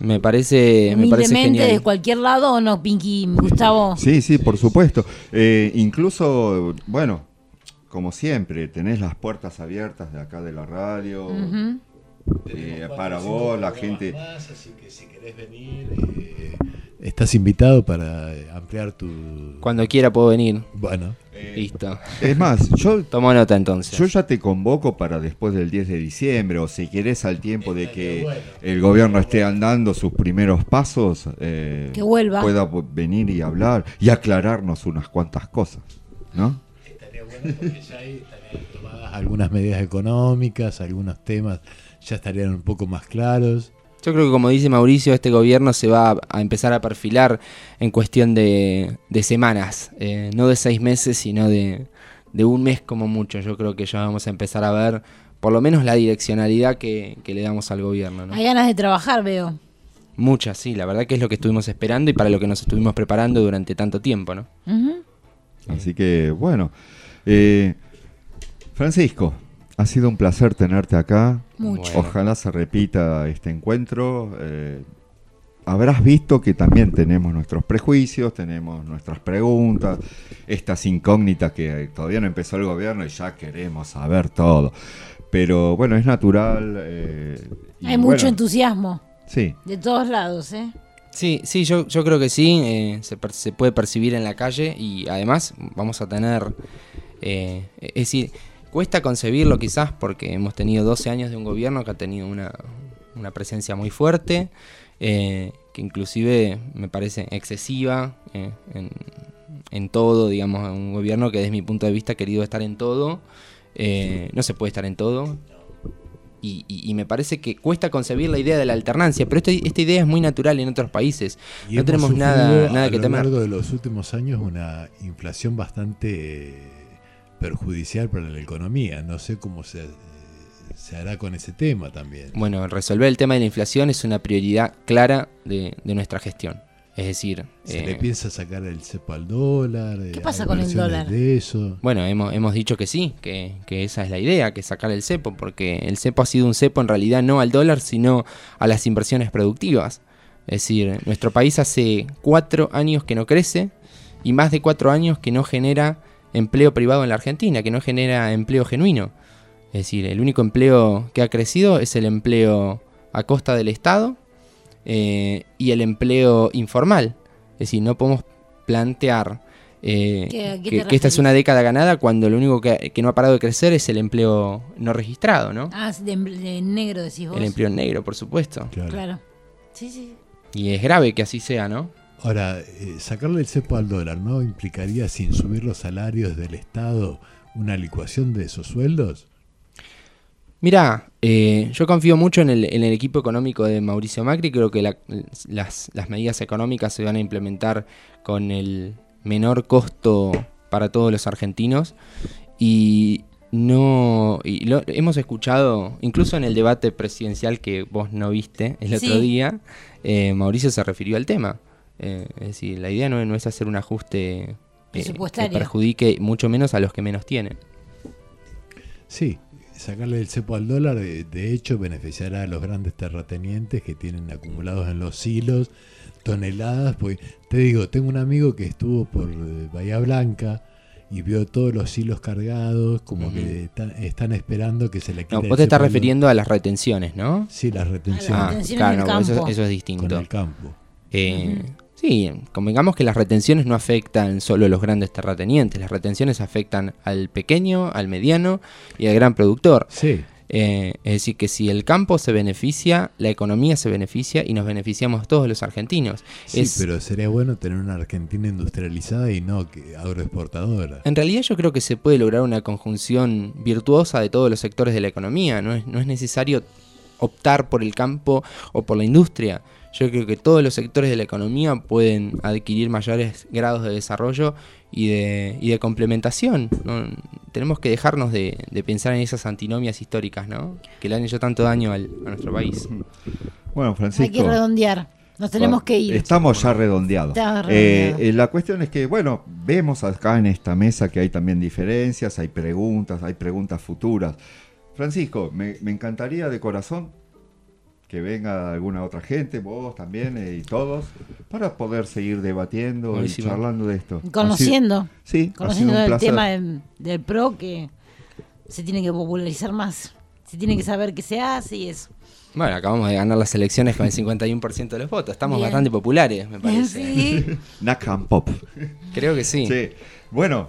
Me parece, me parece de cualquier lado, ¿o no, Pinky, Gustavo? Sí, sí, por supuesto. Eh, incluso, bueno, como siempre, tenés las puertas abiertas de acá de la radio. Eh, para vos, la gente. así que si querés venir, eh, estás invitado para eh, ampliar tu... Cuando quiera puedo venir. Bueno. Listo. Es más, yo. Tomo nota entonces. Yo ya te convoco para después del 10 de diciembre, o si querés al tiempo de que el gobierno esté andando sus primeros pasos, eh, Que vuelva. pueda venir y hablar y aclararnos unas cuantas cosas, ¿no? Estaría bueno porque ya ahí estarían tomadas algunas medidas económicas, algunos temas ya estarían un poco más claros. Yo creo que como dice Mauricio, este gobierno se va a, empezar a perfilar en cuestión de, de semanas, eh, no de seis meses, sino de, de un mes como mucho. Yo creo que ya vamos a empezar a ver por lo menos la direccionalidad que, que le damos al gobierno. ¿no? Hay ganas de trabajar, veo. Muchas, sí, la verdad que es lo que estuvimos esperando y para lo que nos estuvimos preparando durante tanto tiempo. ¿no? Así que, bueno. eh, Francisco, ha sido un placer tenerte acá. Mucho. Ojalá se repita este encuentro. eh, habrás visto que también tenemos nuestros prejuicios, tenemos nuestras preguntas, estas incógnitas que todavía no empezó el gobierno y ya queremos saber todo. Pero bueno, es natural. eh, y Hay mucho bueno, entusiasmo. Sí. De todos lados, ¿eh? Sí, sí, yo, yo creo que sí, eh, se, per- se puede percibir en la calle y además vamos a tener, eh, es decir, cuesta concebirlo quizás porque hemos tenido 12 años de un gobierno que ha tenido una, una presencia muy fuerte, eh, que inclusive me parece excesiva eh, en, en todo, digamos, un gobierno que desde mi punto de vista ha querido estar en todo, eh, no se puede estar en todo, y, y- y me parece que cuesta concebir la idea de la alternancia, pero este- esta idea es muy natural en otros países. Y no tenemos nada, nada a que lo temer. largo de los últimos años una inflación bastante perjudicial para la economía. No sé cómo se, eh, se hará con ese tema también. Bueno, resolver el tema de la inflación es una prioridad clara de, de nuestra gestión. Es decir, Se eh, le piensa sacar el cepo al dólar. eh, ¿Qué pasa hay con el dólar? De eso. Bueno, hemos, hemos dicho que sí, que, que esa es la idea, que sacar el cepo, porque el cepo ha sido un cepo en realidad no al dólar, sino a las inversiones productivas. Es decir, nuestro país hace cuatro años que no crece y más de cuatro años que no genera empleo privado en la Argentina, que no genera empleo genuino. Es decir, el único empleo que ha crecido es el empleo a costa del Estado eh, y el empleo informal. Es decir, no podemos plantear eh, ¿Qué- a qué que, esta es una década ganada cuando lo único que, que no ha parado de crecer es el empleo no registrado, ¿no? Ah, de, de negro decís vos. El empleo negro, por supuesto. Claro. Sí, sí. Y es grave que así sea, ¿no? Ahora, eh, sacarle el cepo al dólar, ¿no? ¿Implicaría, sin subir los salarios del Estado, una licuación de esos sueldos? Mirá, eh, yo confío mucho en el, en el equipo económico de Mauricio Macri. Creo que la- las, las medidas económicas se van a implementar con el menor costo para todos los argentinos. Y no. Y lo, hemos escuchado, incluso en el debate presidencial que vos no viste el otro día, eh, Mauricio se refirió al tema. Eh, es decir, la idea no, no es hacer un ajuste eh, que perjudique mucho menos a los que menos tienen. Sí, sacarle el cepo al dólar, de, de hecho, beneficiará a los grandes terratenientes que tienen acumulados en los silos toneladas. Pues, te digo, tengo un amigo que estuvo por eh, Bahía Blanca y vio todos los silos cargados, como que están esperando que se le quite No, vos te estás refiriendo a las retenciones, ¿no? Sí, las retenciones. Ah, retenciones claro, no, eso es distinto. Con el campo. Eh, Sí, convengamos que las retenciones no afectan solo a los grandes terratenientes, las retenciones afectan al pequeño, al mediano y al gran productor. Sí. Eh, es decir, que si el campo se beneficia, la economía se beneficia y nos beneficiamos todos los argentinos. Sí, Es- pero sería bueno tener una Argentina industrializada y no que agroexportadora. En realidad yo creo que se puede lograr una conjunción virtuosa de todos los sectores de la economía. No es, no es necesario optar por el campo o por la industria. Yo creo que todos los sectores de la economía pueden adquirir mayores grados de desarrollo y de, y de complementación. ¿no? Tenemos que dejarnos de, de pensar en esas antinomias históricas ¿no? que le han hecho tanto daño al- a nuestro país. Bueno, Francisco. Hay que redondear. Nos tenemos que ir. Estamos ya redondeados. Eh, eh, la cuestión es que, bueno, vemos acá en esta mesa que hay también diferencias, hay preguntas, hay preguntas futuras. Francisco, me, me encantaría de corazón que venga alguna otra gente, vos también eh, y todos, para poder seguir debatiendo Buenísimo. y charlando de esto. Conociendo. Ha sido- sí, Conociendo el placer. tema del, del PRO que se tiene que popularizar más. Se tiene que saber qué se hace y eso. Bueno, acabamos de ganar las elecciones con el 51% de los votos. Estamos Bien. bastante populares, me parece. Sí. Nakam Pop. Creo que sí. Sí. Bueno,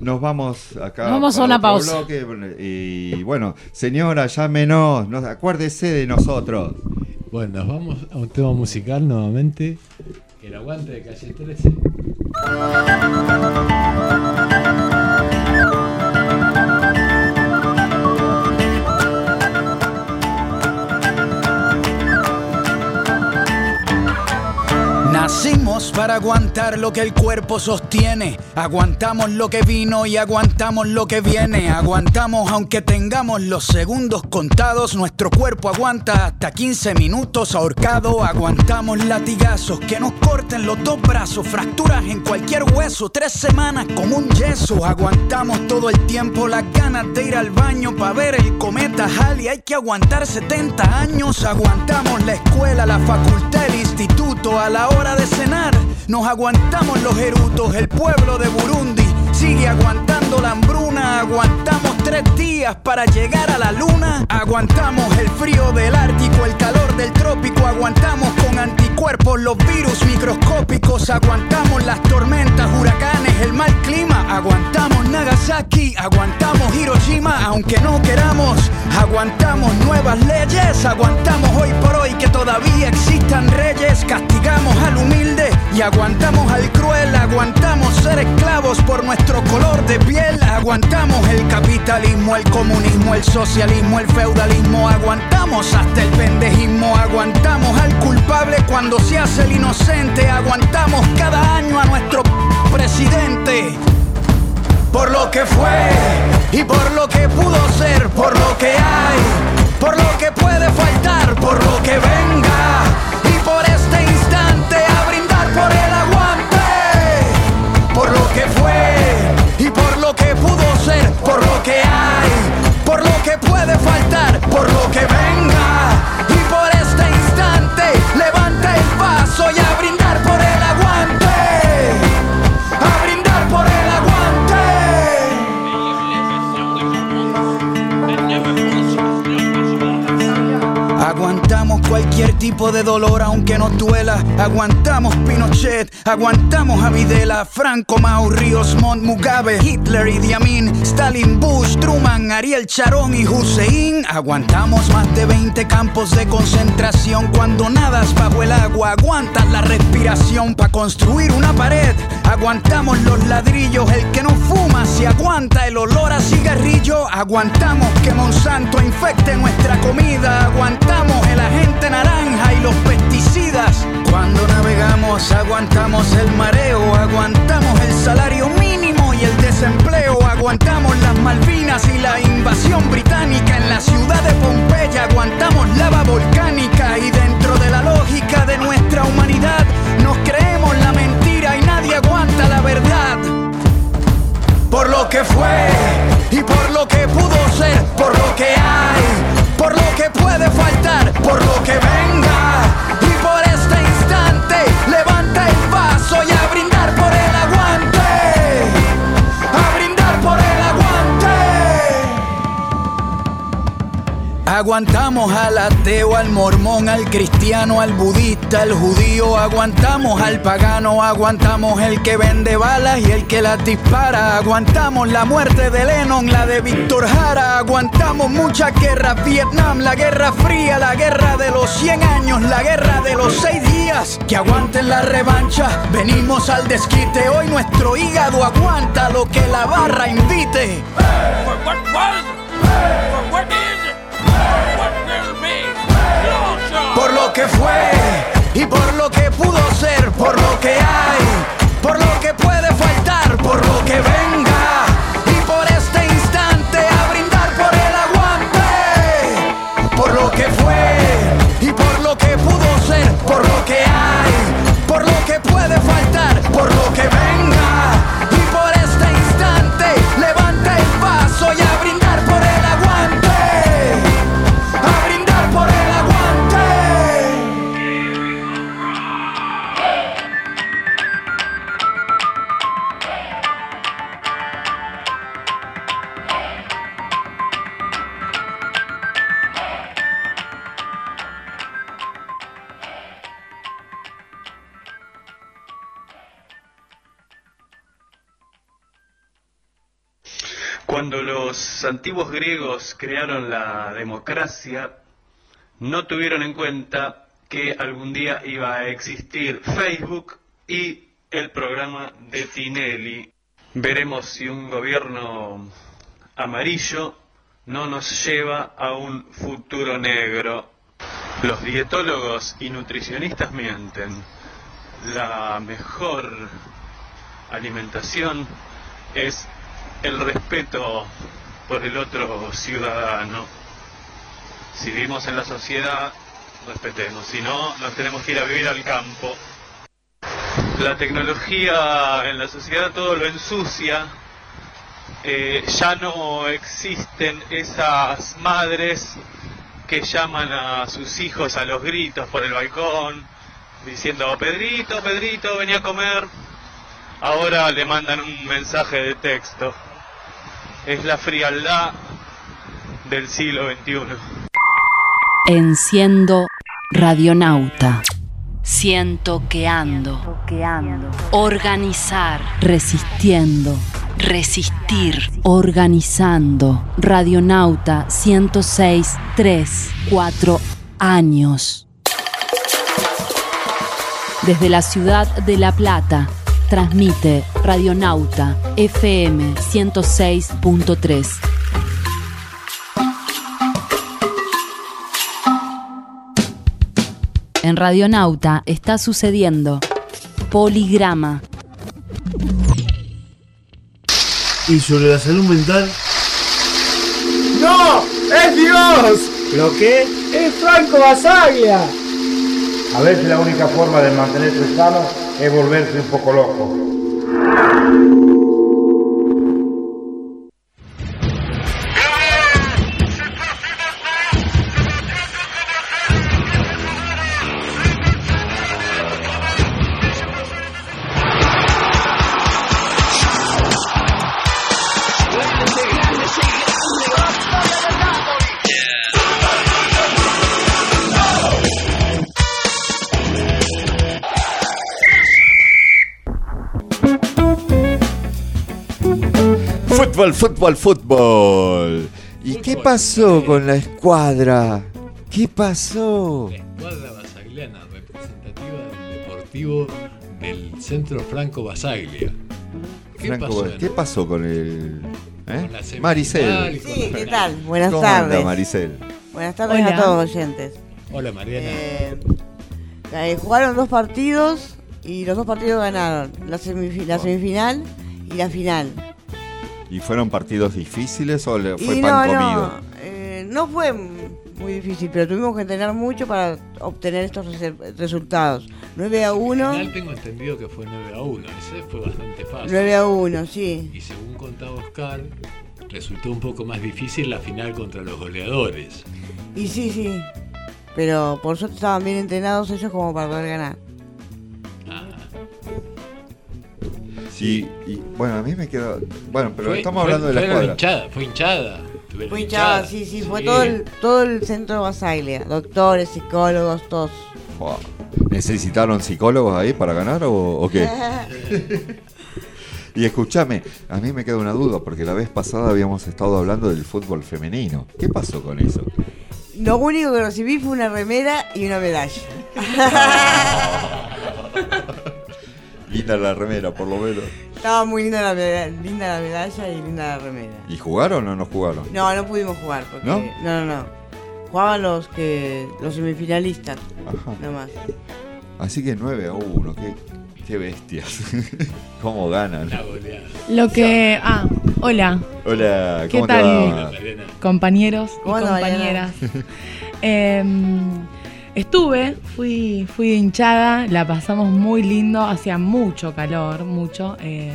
nos vamos acá. Nos vamos a una pausa. bloque, y bueno, señora, llámenos, no, acuérdese de nosotros. Bueno, nos vamos a un tema musical nuevamente. El aguante de calle 13. Nacimos para aguantar lo que el cuerpo sostiene. Aguantamos lo que vino y aguantamos lo que viene. Aguantamos aunque tengamos los segundos contados. Nuestro cuerpo aguanta hasta 15 minutos ahorcado. Aguantamos latigazos que nos corten los dos brazos. Fracturas en cualquier hueso. Tres semanas como un yeso. Aguantamos todo el tiempo las ganas de ir al baño para ver el cometa Halley. Hay que aguantar 70 años. Aguantamos la escuela, la facultad, el instituto. A la hora de cenar nos aguantamos los erutos. El pueblo de Burundi sigue aguantando la hambruna. Aguantamos tres días para llegar a la luna. Aguantamos el frío del Ártico, el calor del trópico. Aguantamos con anticuerpos los virus microscópicos. Aguantamos las tormentas, huracanes, el mal clima. Aguantamos Nagasaki, aguantamos Hiroshima, aunque no queramos. Aguantamos nuevas leyes. Aguantamos hoy por hoy que todavía existan reyes. Castigamos al humilde y aguantamos al cruel. Aguantamos ser esclavos por nuestro color de piel. Aguantamos el capitalismo, el comunismo, el socialismo, el feudalismo. Aguantamos hasta el pendejismo. Aguantamos al culpable cuando se hace el inocente. Aguantamos cada año a nuestro presidente. Por lo que fue y por lo que pudo ser, por lo que hay, por lo que puede faltar, por lo que venga por lo que hay, por lo que puede faltar, por lo que cualquier tipo de dolor aunque nos duela. Aguantamos Pinochet, aguantamos a Videla, Franco, Mao, Ríos, Montt, Mugabe, Hitler, Idi Amin, Stalin, Bush, Truman, Ariel Sharon y Hussein. Aguantamos más de 20 campos de concentración cuando nadas bajo el agua. Aguantas la respiración para construir una pared. Aguantamos los ladrillos, el que no fuma se aguanta el olor a cigarrillo. Aguantamos que Monsanto infecte nuestra comida. Aguantamos el agente naranja y los pesticidas. Cuando navegamos aguantamos el mareo, aguantamos el salario mínimo y el desempleo. Aguantamos las Malvinas y la invasión británica en la ciudad de Pompeya. Aguantamos lava volcánica y dentro de la lógica de nuestra humanidad nos creemos la mentira y nadie aguanta la verdad. Por lo que fue y por lo que pudo ser, por lo que hay, por lo que puede faltar, por lo que venga. Y por Aguantamos al ateo, al mormón, al cristiano, al budista, al judío, aguantamos al pagano, aguantamos el que vende balas y el que las dispara, aguantamos la muerte de Lennon, la de Víctor Jara, aguantamos muchas guerras, Vietnam, la guerra fría, la guerra de los 100 años, la guerra de los 6 días, que aguanten la revancha, venimos al desquite, hoy nuestro hígado aguanta lo que la barra invite. Y por lo que pudo ser, por lo que hay, por lo que puede faltar, por lo que venga antiguos griegos crearon la democracia, no tuvieron en cuenta que algún día iba a existir Facebook y el programa de Tinelli. Veremos si un gobierno amarillo no nos lleva a un futuro negro. Los dietólogos y nutricionistas mienten. la mejor alimentación es el respeto por el otro ciudadano. Si vivimos en la sociedad, respetemos. Si no, nos tenemos que ir a vivir al campo. La tecnología en la sociedad todo lo ensucia. Eh, ya no existen esas madres que llaman a sus hijos a los gritos por el balcón, diciendo, Pedrito, Pedrito, venía a comer. Ahora le mandan un mensaje de texto. Es la frialdad del siglo XXI. Enciendo Radionauta. Siento que ando. Organizar. Resistiendo. Resistir. Organizando. Radionauta 106, 3, 4 años. Desde la ciudad de La Plata, transmite Radionauta FM 106.3. En Radionauta está sucediendo Poligrama. Y sobre la salud mental, ¡No! ¡Es Dios! ¿Lo qué? ¡Es Franco Basaglia! A veces la única forma de mantenerse sano es volverse un poco loco. Fútbol, fútbol, fútbol. ¿Y qué pasó con la escuadra? ¿Qué pasó? Escuadra Basagliana, representativa del Deportivo del Centro Franco Basaglia. ¿Qué Franco, pasó? ¿Qué pasó con el. eh? Con la Maricel. Sí, la- ¿qué tal? Buenas ¿Cómo tardes. anda, Maricel? Buenas tardes Hola. a todos los oyentes. Hola Mariana. Eh, eh, jugaron dos partidos y los dos partidos ganaron. La, la semifinal y la final. ¿Y fueron partidos difíciles o le fue y pan no, comido? no, eh, no fue muy difícil, pero tuvimos que entrenar mucho para obtener estos resultados. 9 a 1. Al final tengo entendido que fue 9 a 1. Ese fue bastante fácil. 9 a 1, sí. Y según contaba Oscar, resultó un poco más difícil la final contra los goleadores. Y sí, sí. Pero por suerte estaban bien entrenados ellos como para poder ganar. Sí, y bueno, a mí me quedó. Bueno, pero Fue- estamos fue- hablando de la escuadra. hinchada, fue hinchada. Fue hinchada, sí, sí, fue todo el, todo el centro de Basaglia. Doctores, psicólogos, todos. Wow. ¿Necesitaron psicólogos ahí para ganar o, o qué? y escúchame, a mí me queda una duda, porque la vez pasada habíamos estado hablando del fútbol femenino. ¿Qué pasó con eso? Lo único que recibí fue una remera y una medalla. Linda la remera, por lo menos. Estaba muy linda la, meda- linda la medalla y linda la remera. ¿Y jugaron o no jugaron? No, no pudimos jugar porque ¿No? no, no, no. Jugaban los que los semifinalistas. Nomás. Así que 9 a 1, qué, qué bestias. ¿Cómo ganan? Lo que. Ah, hola. Hola, ¿Qué ¿cómo te tal, va? Compañeros y ¿Cómo anda, compañeras? Em, estuve, fui, fui hinchada, la pasamos muy lindo, hacía mucho calor, mucho. eh,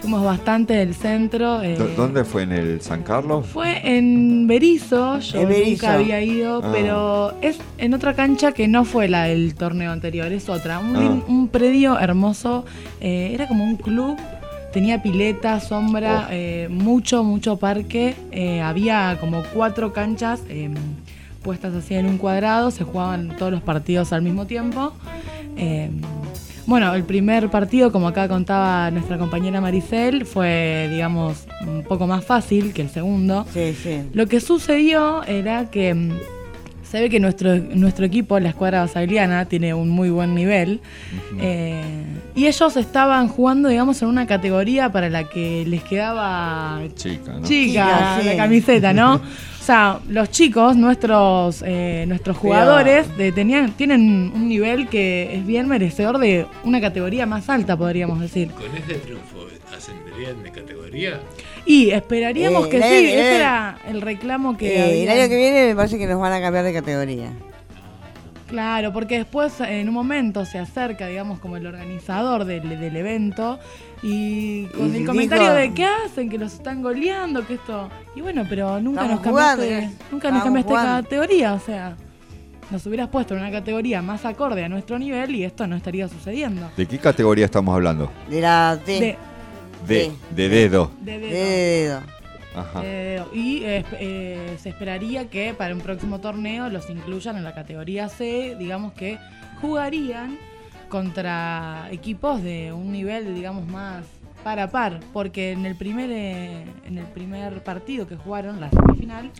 fuimos bastante del centro. eh, ¿Dó- ¿Dónde fue? ¿En el San Carlos? Fue en Berizo, yo En Berizo. nunca había ido, Ah. pero es en otra cancha que no fue la del torneo anterior, es otra. Un, Ah. un predio hermoso, eh, era como un club, tenía pileta, sombra, Oh. eh, mucho, mucho parque. eh, había como cuatro canchas eh, puestas así en un cuadrado, se jugaban todos los partidos al mismo tiempo. Eh, bueno, el primer partido, como acá contaba nuestra compañera Maricel, fue, digamos, un poco más fácil que el segundo. Sí, sí. Lo que sucedió era que mm, se ve que nuestro, nuestro equipo, la escuadra basagliana, tiene un muy buen nivel. eh, y ellos estaban jugando, digamos, en una categoría para la que les quedaba Chica, ¿no? chica Chica, sí. la camiseta, ¿no? O sea, los chicos, nuestros, eh, nuestros jugadores, de- tenían, tienen un nivel que es bien merecedor de una categoría más alta, podríamos decir. Con este triunfo, ¿ascenderían de categoría? Y esperaríamos Eh, que el sí, ese el- era el reclamo que Eh, el año que viene me parece que nos van a cambiar de categoría. Claro, porque después en un momento se acerca, digamos, como el organizador del, del evento y con Y el dijo- comentario de qué hacen, que los están goleando, que esto... Y bueno, pero nunca nos cambiaste, jugando, nunca nos cambiaste jugando. categoría, o sea, nos hubieras puesto en una categoría más acorde a nuestro nivel y esto no estaría sucediendo. ¿De qué categoría estamos hablando? De la D. De- De, de dedo. de De dedo. Eh, y eh, eh, se esperaría que para un próximo torneo los incluyan en la categoría C, digamos que jugarían contra equipos de un nivel, digamos, más par a par, porque en el primer en el primer partido que jugaron, la semifinal,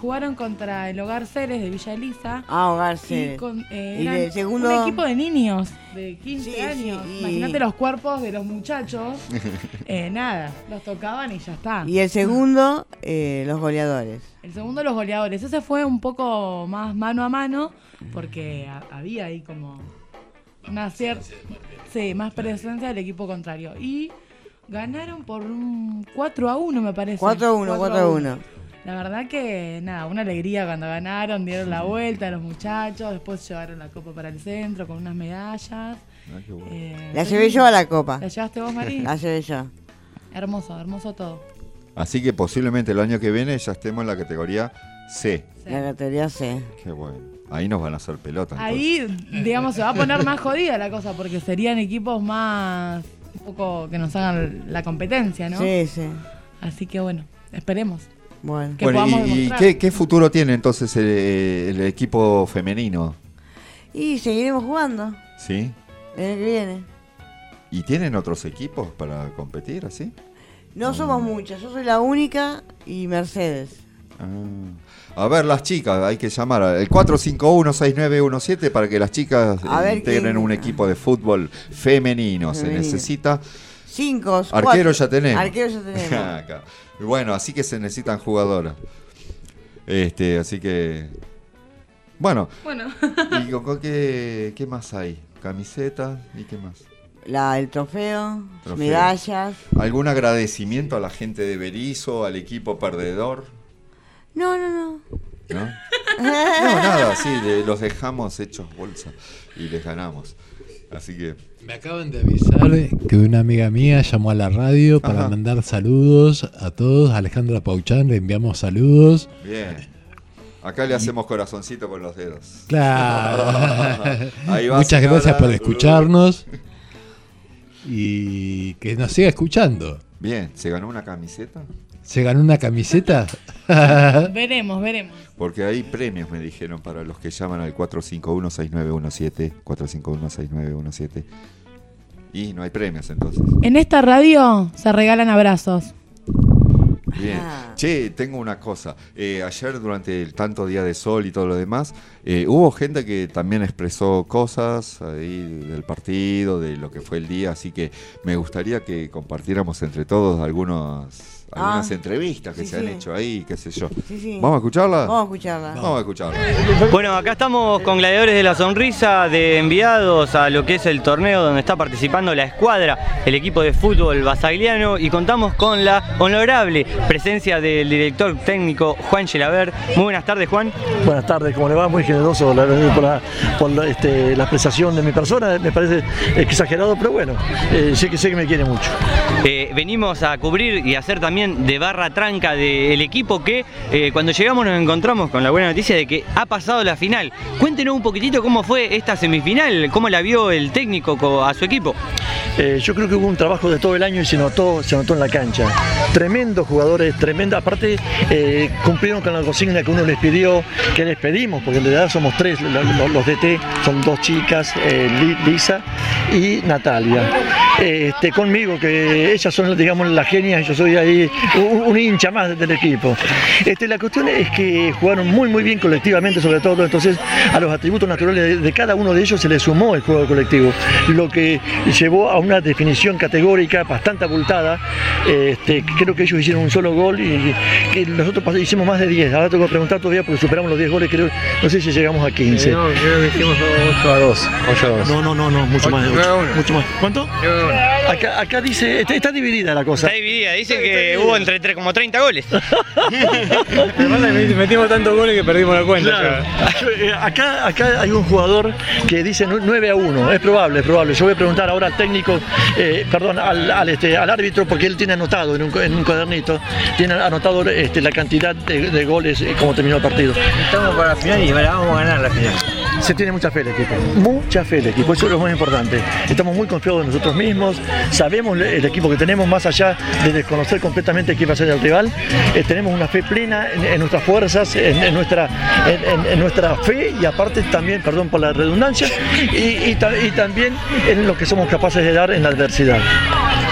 jugaron contra el Hogar Ceres de Villa Elisa. Ah, Hogar y Ceres. con, eh, Y del segundo- un equipo de niños de 15 Sí, sí, años. y- Imagínate los cuerpos de los muchachos. Eh, nada, los tocaban y ya está. Y el segundo, eh, los goleadores. El segundo, los goleadores. Ese fue un poco más mano a mano, porque ha- había ahí como una cierta. Sí, más presencia del equipo contrario. Y ganaron por un 4 a 1, me parece. 4 a 1, 4 a 1. La verdad que, nada, una alegría cuando ganaron, dieron la vuelta a los muchachos, después llevaron la copa para el centro con unas medallas. Eh, La llevé yo a la copa. ¿La llevaste vos, Marín? La llevé yo. Hermoso, hermoso todo. Así que posiblemente el año que viene ya estemos en la categoría C. La categoría C. Qué bueno. Ahí nos van a hacer pelota. entonces. Ahí, digamos, se va a poner más jodida la cosa, porque serían equipos más. un poco que nos hagan la competencia, ¿no? Sí, sí. Así que bueno, esperemos. Bueno. Que Bueno, podamos ¿y, qué, qué futuro tiene entonces el, el equipo femenino? Y seguiremos jugando ¿Sí? el que viene. ¿Y tienen otros equipos para competir así? No somos muchas, yo soy la única y Mercedes. Ah. A ver, las chicas, hay que llamar al 451-6917 para que las chicas A ver integren un equipo de fútbol femenino. Se necesita. Cinco, Arquero cuatro. ya tenemos. Arquero ya tenemos. Acá. bueno, así que se necesitan jugadoras. Este, así que. Bueno. Bueno. ¿Y con qué, qué más hay? ¿Camiseta? ¿Y qué más? La, el trofeo, Trofeo. medallas. ¿Algún agradecimiento a la gente de Berizo, al equipo perdedor? No, no, no. ¿No? No, nada, sí, de- los dejamos hechos bolsa y les ganamos. Así que. Me acaban de avisar que una amiga mía llamó a la radio para Ajá. mandar saludos a todos. Alejandra Pauchán, le enviamos saludos. Bien. Acá le hacemos corazoncito con los dedos. Claro. Ahí va, Muchas gracias por escucharnos. Y que nos siga escuchando. Bien, ¿se ganó una camiseta? ¿Se ganó una camiseta? veremos, veremos. Porque hay premios, me dijeron, para los que llaman al 451-6917. 451-6917. Y no hay premios entonces. En esta radio se regalan abrazos. Bien. Che, tengo una cosa. Eh, ayer, durante el tanto día de sol y todo lo demás, eh, hubo gente que también expresó cosas ahí del partido, de lo que fue el día, así que me gustaría que compartiéramos entre todos algunos, algunas Ah, entrevistas que sí, se han sí. hecho ahí, qué sé yo. Sí, sí. ¿Vamos a escucharla? Vamos a escucharla. Vamos a escucharla. Bueno, acá estamos con Gladiadores de la Sonrisa, de enviados a lo que es el torneo donde está participando la escuadra, el equipo de fútbol basagliano, y contamos con la honorable presencia del director técnico Juan Gelaber. Muy buenas tardes, Juan. Buenas tardes, ¿cómo le va? Muy generoso la- por, la, por la, este, la expresación de mi persona, me parece exagerado, pero bueno, eh, sé, que, sé que me quiere mucho. Eh, venimos a cubrir y hacer también de barra tranca del equipo que eh, cuando llegamos nos encontramos con la buena noticia de que ha pasado la final. Cuéntenos un poquitito cómo fue esta semifinal, cómo la vio el técnico co- a su equipo. Eh, yo creo que hubo un trabajo de todo el año y se notó, se notó en la cancha. Tremendos jugadores, tremenda. Aparte, eh, cumplieron con la consigna que uno les pidió, que les pedimos, porque en realidad somos tres, lo- lo- los DT, son dos chicas, eh, Li- Lisa y Natalia. Este, conmigo, que ellas son, digamos, las genias, yo soy ahí un, un hincha más del equipo. Este, la cuestión es que jugaron muy, muy bien colectivamente, sobre todo, entonces a los atributos naturales de, de cada uno de ellos se le sumó el juego colectivo, lo que llevó a una definición categórica bastante abultada. Este, creo que ellos hicieron un solo gol y nosotros hicimos más de 10. Ahora tengo que preguntar todavía porque superamos los 10 goles, creo, no sé si llegamos a 15. No, creo que hicimos 8 a 2. 8 a 2. No, no, no, no, mucho más de Nueve a 8. uno. Mucho más. ¿Cuánto? Acá, acá dice, está, está dividida la cosa. Está dividida, dicen que hubo entre, entre como 30 goles. Metimos tantos goles que perdimos la cuenta. Claro. Eh, Acá, acá hay un jugador que dice nu- 9 a 1, es probable, es probable. Yo voy a preguntar ahora al técnico, eh, perdón, al, al, este, al árbitro, porque él tiene anotado en un, cu- en un cuadernito, tiene anotado este, la cantidad de, de goles, eh, cómo terminó el partido. Estamos para la final y vamos a ganar la final. Se tiene mucha fe el equipo, mucha fe el equipo, eso es lo más importante. Estamos muy confiados en nosotros mismos, sabemos el equipo que tenemos, más allá de desconocer completamente quién va a ser el rival, eh, tenemos una fe plena en, nuestras fuerzas, en, nuestra, en, nuestra fe y aparte también, perdón por la redundancia, y, y también en lo que somos capaces de dar en la adversidad.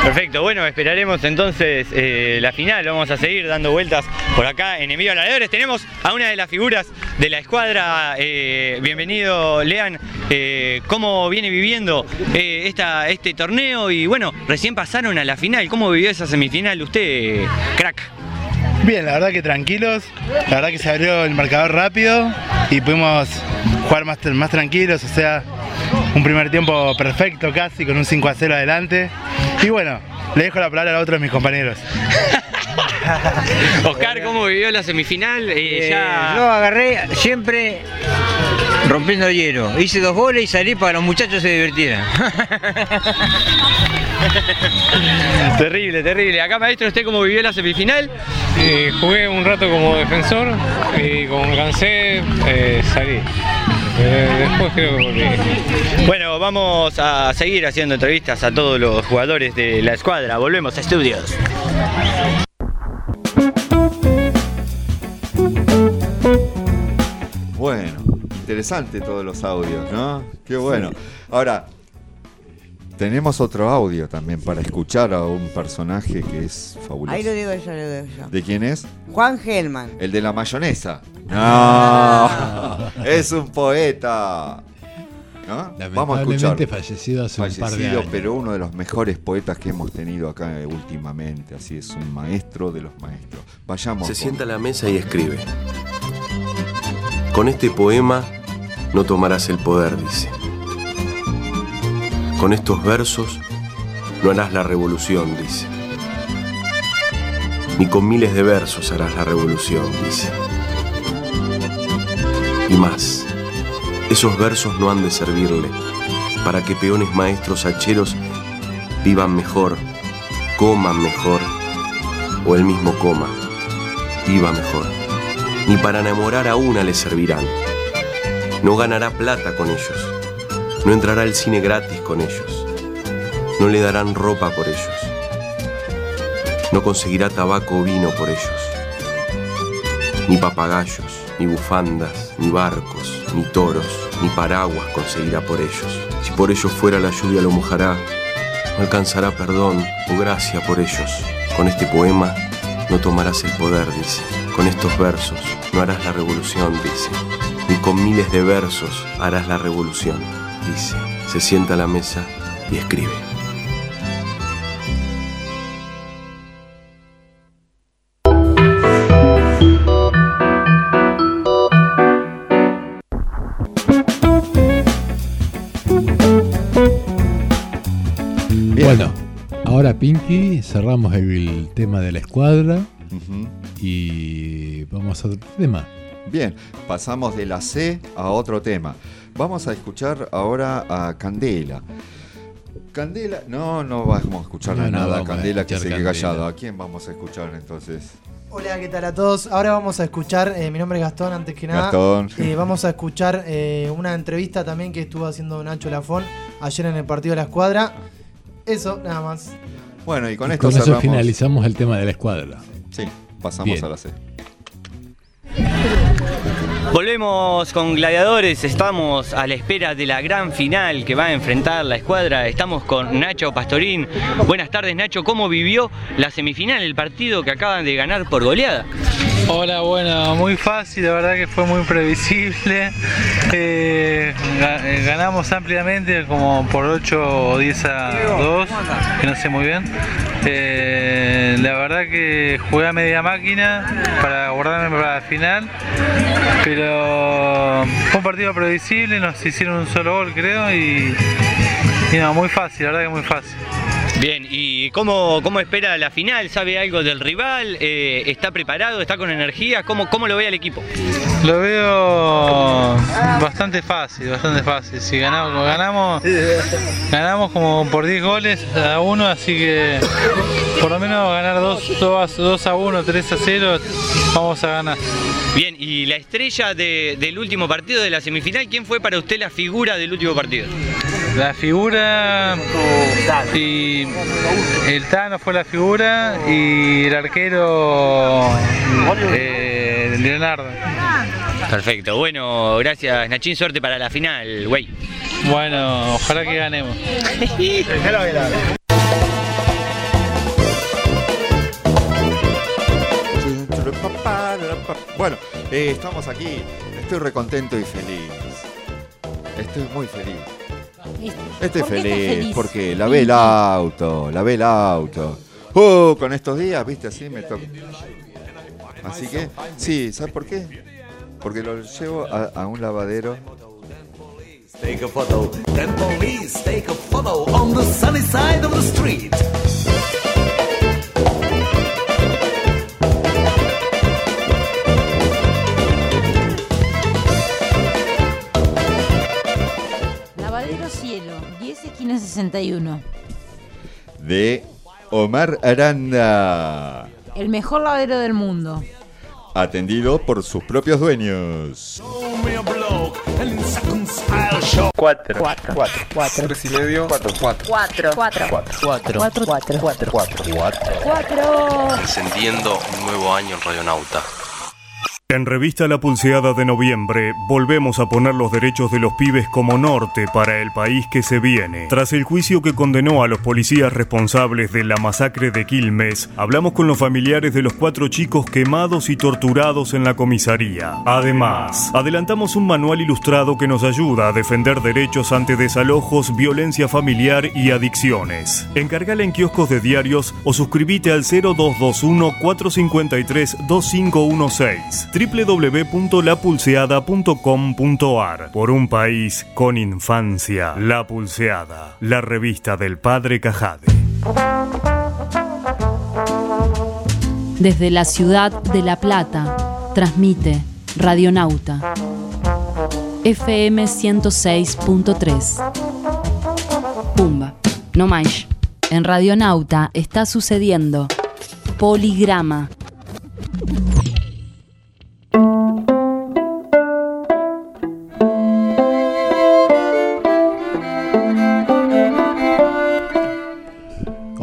Perfecto, bueno, esperaremos entonces eh, la final. Vamos a seguir dando vueltas por acá en Envío a Ladradores. Tenemos a una de las figuras de la escuadra. eh, bienvenido, Lean. Eh, ¿Cómo viene viviendo esta, este torneo? Y bueno, recién pasaron a la final. ¿Cómo vivió esa semifinal usted, crack? Bien, la verdad que tranquilos, la verdad que se abrió el marcador rápido y pudimos jugar más, más tranquilos, o sea, un primer tiempo perfecto casi, con un 5 a 0 adelante. Y bueno, le dejo la palabra a otro de mis compañeros. Oscar, ¿cómo vivió la semifinal? Eh, Eh, ya... Yo agarré siempre rompiendo el hielo. Hice dos goles y salí para que los muchachos se divirtieran. terrible, terrible. Acá, maestro, ¿usted cómo vivió la semifinal? Eh, jugué un rato como defensor y como me cansé, eh, salí. Después creo que volví. Bueno, vamos a seguir haciendo entrevistas a todos los jugadores de la escuadra. Volvemos a estudios. Bueno, interesante todos los audios, ¿no? Qué bueno. Ahora, tenemos otro audio también para escuchar a un personaje que es fabuloso. Ahí lo digo yo, lo digo yo. ¿De quién es? Juan Gelman. El de la mayonesa. No, Ah. es un poeta. ¿No? Vamos a escuchar. Fallecido hace un par de Fallecido, años. pero uno de los mejores poetas que hemos tenido acá últimamente. Así es, un maestro de los maestros. Vayamos. Se con- sienta a la mesa y escribe. Con este poema no tomarás el poder, dice. Con estos versos no harás la revolución, dice. Ni con miles de versos harás la revolución, dice. Y más, esos versos no han de servirle para que peones maestros hacheros vivan mejor, coman mejor, o él mismo coma, viva mejor. Ni para enamorar a una le servirán. No ganará plata con ellos. No entrará al cine gratis con ellos. No le darán ropa por ellos. No conseguirá tabaco o vino por ellos. Ni papagayos, ni bufandas, ni barcos, ni toros, ni paraguas conseguirá por ellos. Si por ellos fuera la lluvia lo mojará, no alcanzará perdón o gracia por ellos. Con este poema no tomarás el poder, dice. Con estos versos no harás la revolución, dice. Ni con miles de versos harás la revolución, dice. Se sienta a la mesa y escribe. Bueno, ahora Pinky, cerramos el tema de la escuadra y vamos a otro tema. Bien, pasamos de la C a otro tema. Vamos a escuchar ahora a Candela. Candela, no, no vamos a escuchar No, no nada a Candela que se quede callado. ¿A quién vamos a escuchar entonces? Hola, ¿qué tal a todos? Ahora vamos a escuchar, eh, mi nombre es Gastón, antes que nada. Gastón. Eh, vamos a escuchar eh, una entrevista también que estuvo haciendo Nacho Lafón ayer en el partido de la escuadra. Eso, nada más. Bueno, y con Y esto con eso finalizamos el tema de la escuadra. Sí, pasamos Bien. a la C. Volvemos con Gladiadores, estamos a la espera de la gran final que va a enfrentar la escuadra. Estamos con Nacho Pastorín. Buenas tardes Nacho, ¿cómo vivió la semifinal, el partido que acaban de ganar por goleada? Hola, bueno, muy fácil, la verdad que fue muy previsible. Eh, eh, ganamos ampliamente, como por 8 o 10 a 2, que no sé muy bien. Eh, la verdad que jugué a media máquina para guardarme para la final, pero fue un partido previsible, nos hicieron un solo gol creo y, y no, muy fácil, la verdad que muy fácil. Bien, ¿y cómo, cómo espera la final? ¿Sabe algo del rival? Eh, ¿Está preparado? ¿Está con energía? ¿Cómo, ¿Cómo lo ve al equipo? Lo veo bastante fácil, bastante fácil. Si ganamos, ganamos, ganamos como por 10 goles a uno, así que por lo menos ganar 2 dos, dos a 1, 3 a 0, vamos a ganar. Bien, y la estrella de- del último partido de la semifinal, ¿quién fue para usted la figura del último partido? La figura y el Tano fue la figura y el arquero eh, Leonardo. Perfecto, bueno, gracias Nachín, suerte para la final, güey. Bueno, ojalá que ganemos. Bueno, eh, estamos aquí. Estoy recontento y feliz. Estoy muy feliz. Estoy ¿Por qué estás feliz, feliz? porque lavé el auto, lavé el auto. Uh, con estos días, viste, así me toca. Así que, sí, ¿sabes por qué? Porque lo llevo a, a un lavadero. Take a photo, then police take a photo on the sunny side of the street. 1961. De Omar Aranda. El mejor lavadero del mundo. Atendido por sus propios dueños. 4 4 4 4 y medio 4 Encendiendo un nuevo año en en Revista La Pulseada de noviembre, volvemos a poner los derechos de los pibes como norte para el país que se viene. Tras el juicio que condenó a los policías responsables de la masacre de Quilmes, hablamos con los familiares de los cuatro chicos quemados y torturados en la comisaría. Además, adelantamos un manual ilustrado que nos ayuda a defender derechos ante desalojos, violencia familiar y adicciones. Encargala en kioscos de diarios o suscríbete al 0221 453 2516 www.lapulseada.com.ar Por un país con infancia. La Pulseada, la revista del padre Cajade. Desde la ciudad de La Plata, transmite Radionauta. FM 106.3. Pumba. No más. En Radionauta está sucediendo Poligrama.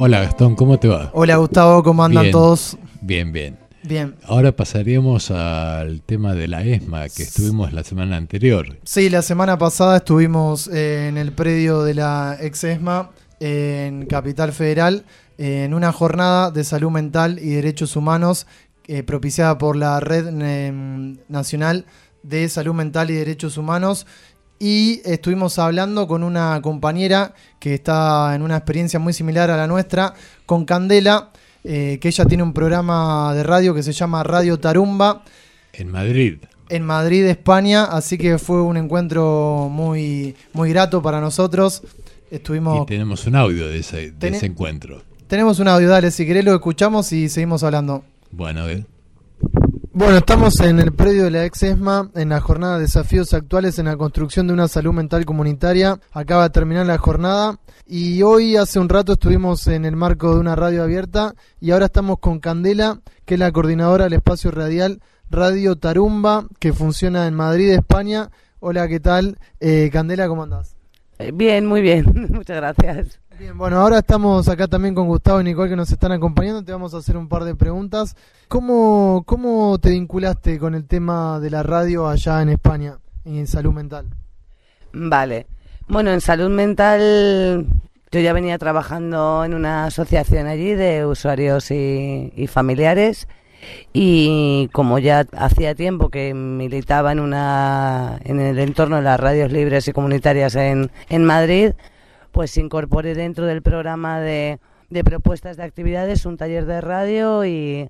Hola Gastón, ¿cómo te va? Hola Gustavo, ¿cómo andan Bien, todos? Bien, bien. Bien. Ahora pasaríamos al tema de la ESMA que estuvimos la semana anterior. Sí, la semana pasada estuvimos eh, en el predio de la ex ESMA en Capital Federal eh, en una jornada de salud mental y derechos humanos eh, propiciada por la Red eh, Nacional de Salud Mental y Derechos Humanos y estuvimos hablando con una compañera que está en una experiencia muy similar a la nuestra, con Candela, eh, que ella tiene un programa de radio que se llama Radio Tarumba En Madrid. en Madrid, España, así que fue un encuentro muy, muy grato para nosotros. Estuvimos Y tenemos un audio de ese, de ese encuentro. Tenemos un audio, dale, si querés lo escuchamos y seguimos hablando. Bueno, eh, Bueno, estamos en el predio de la ex ESMA, en la jornada de desafíos actuales en la construcción de una salud mental comunitaria. Acaba de terminar la jornada y hoy, hace un rato, estuvimos en el marco de una radio abierta y ahora estamos con Candela, que es la coordinadora del espacio radial Radio Tarumba, que funciona en Madrid, España. Hola, ¿qué tal? Eh, Candela, ¿cómo andás? Eh, Bien, muy bien, muchas gracias. Bien, bueno, ahora estamos acá también con Gustavo y Nicole que nos están acompañando. Te vamos a hacer un par de preguntas. ¿Cómo, cómo te vinculaste con el tema de la radio allá en España y en salud mental? Vale. Bueno, en salud mental yo ya venía trabajando en una asociación allí de usuarios y, y familiares y como ya hacía tiempo que militaba en una en el entorno de las radios libres y comunitarias en, en Madrid, pues incorporé dentro del programa de, de propuestas de actividades un taller de radio y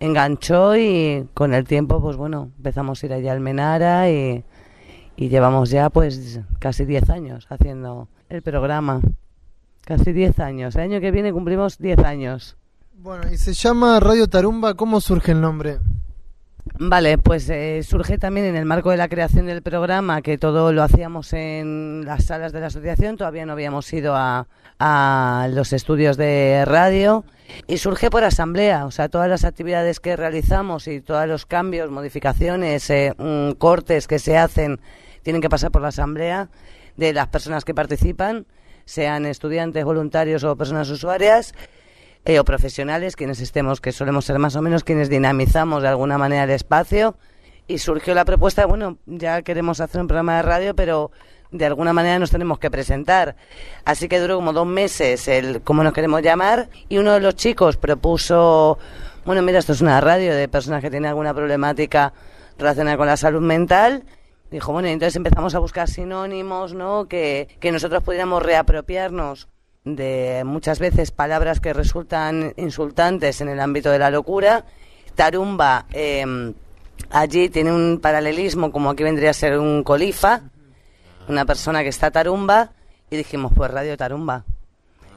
enganchó y con el tiempo pues bueno empezamos a ir allá al Menara y, y llevamos ya pues casi 10 años haciendo el programa. Casi 10 años. El año que viene cumplimos 10 años. Bueno, y se llama Radio Tarumba. ¿Cómo surge el nombre? Vale, pues eh, surge también en el marco de la creación del programa, que todo lo hacíamos en las salas de la asociación, todavía no habíamos ido a, a los estudios de radio, y surge por asamblea, o sea, todas las actividades que realizamos y todos los cambios, modificaciones, eh, mm, cortes que se hacen, tienen que pasar por la asamblea de las personas que participan, sean estudiantes, voluntarios o personas usuarias eh, o profesionales, quienes estemos, que solemos ser más o menos quienes dinamizamos de alguna manera el espacio. Y surgió la propuesta, bueno, ya queremos hacer un programa de radio, pero de alguna manera nos tenemos que presentar. Así que duró como dos meses el cómo nos queremos llamar y uno de los chicos propuso, bueno, mira, esto es una radio de personas que tienen alguna problemática relacionada con la salud mental. Dijo, bueno, entonces empezamos a buscar sinónimos, ¿no? Que, que nosotros pudiéramos reapropiarnos de muchas veces palabras que resultan insultantes en el ámbito de la locura. Tarumba eh, allí tiene un paralelismo como aquí vendría a ser un colifa, una persona que está tarumba, y dijimos, pues Radio Tarumba.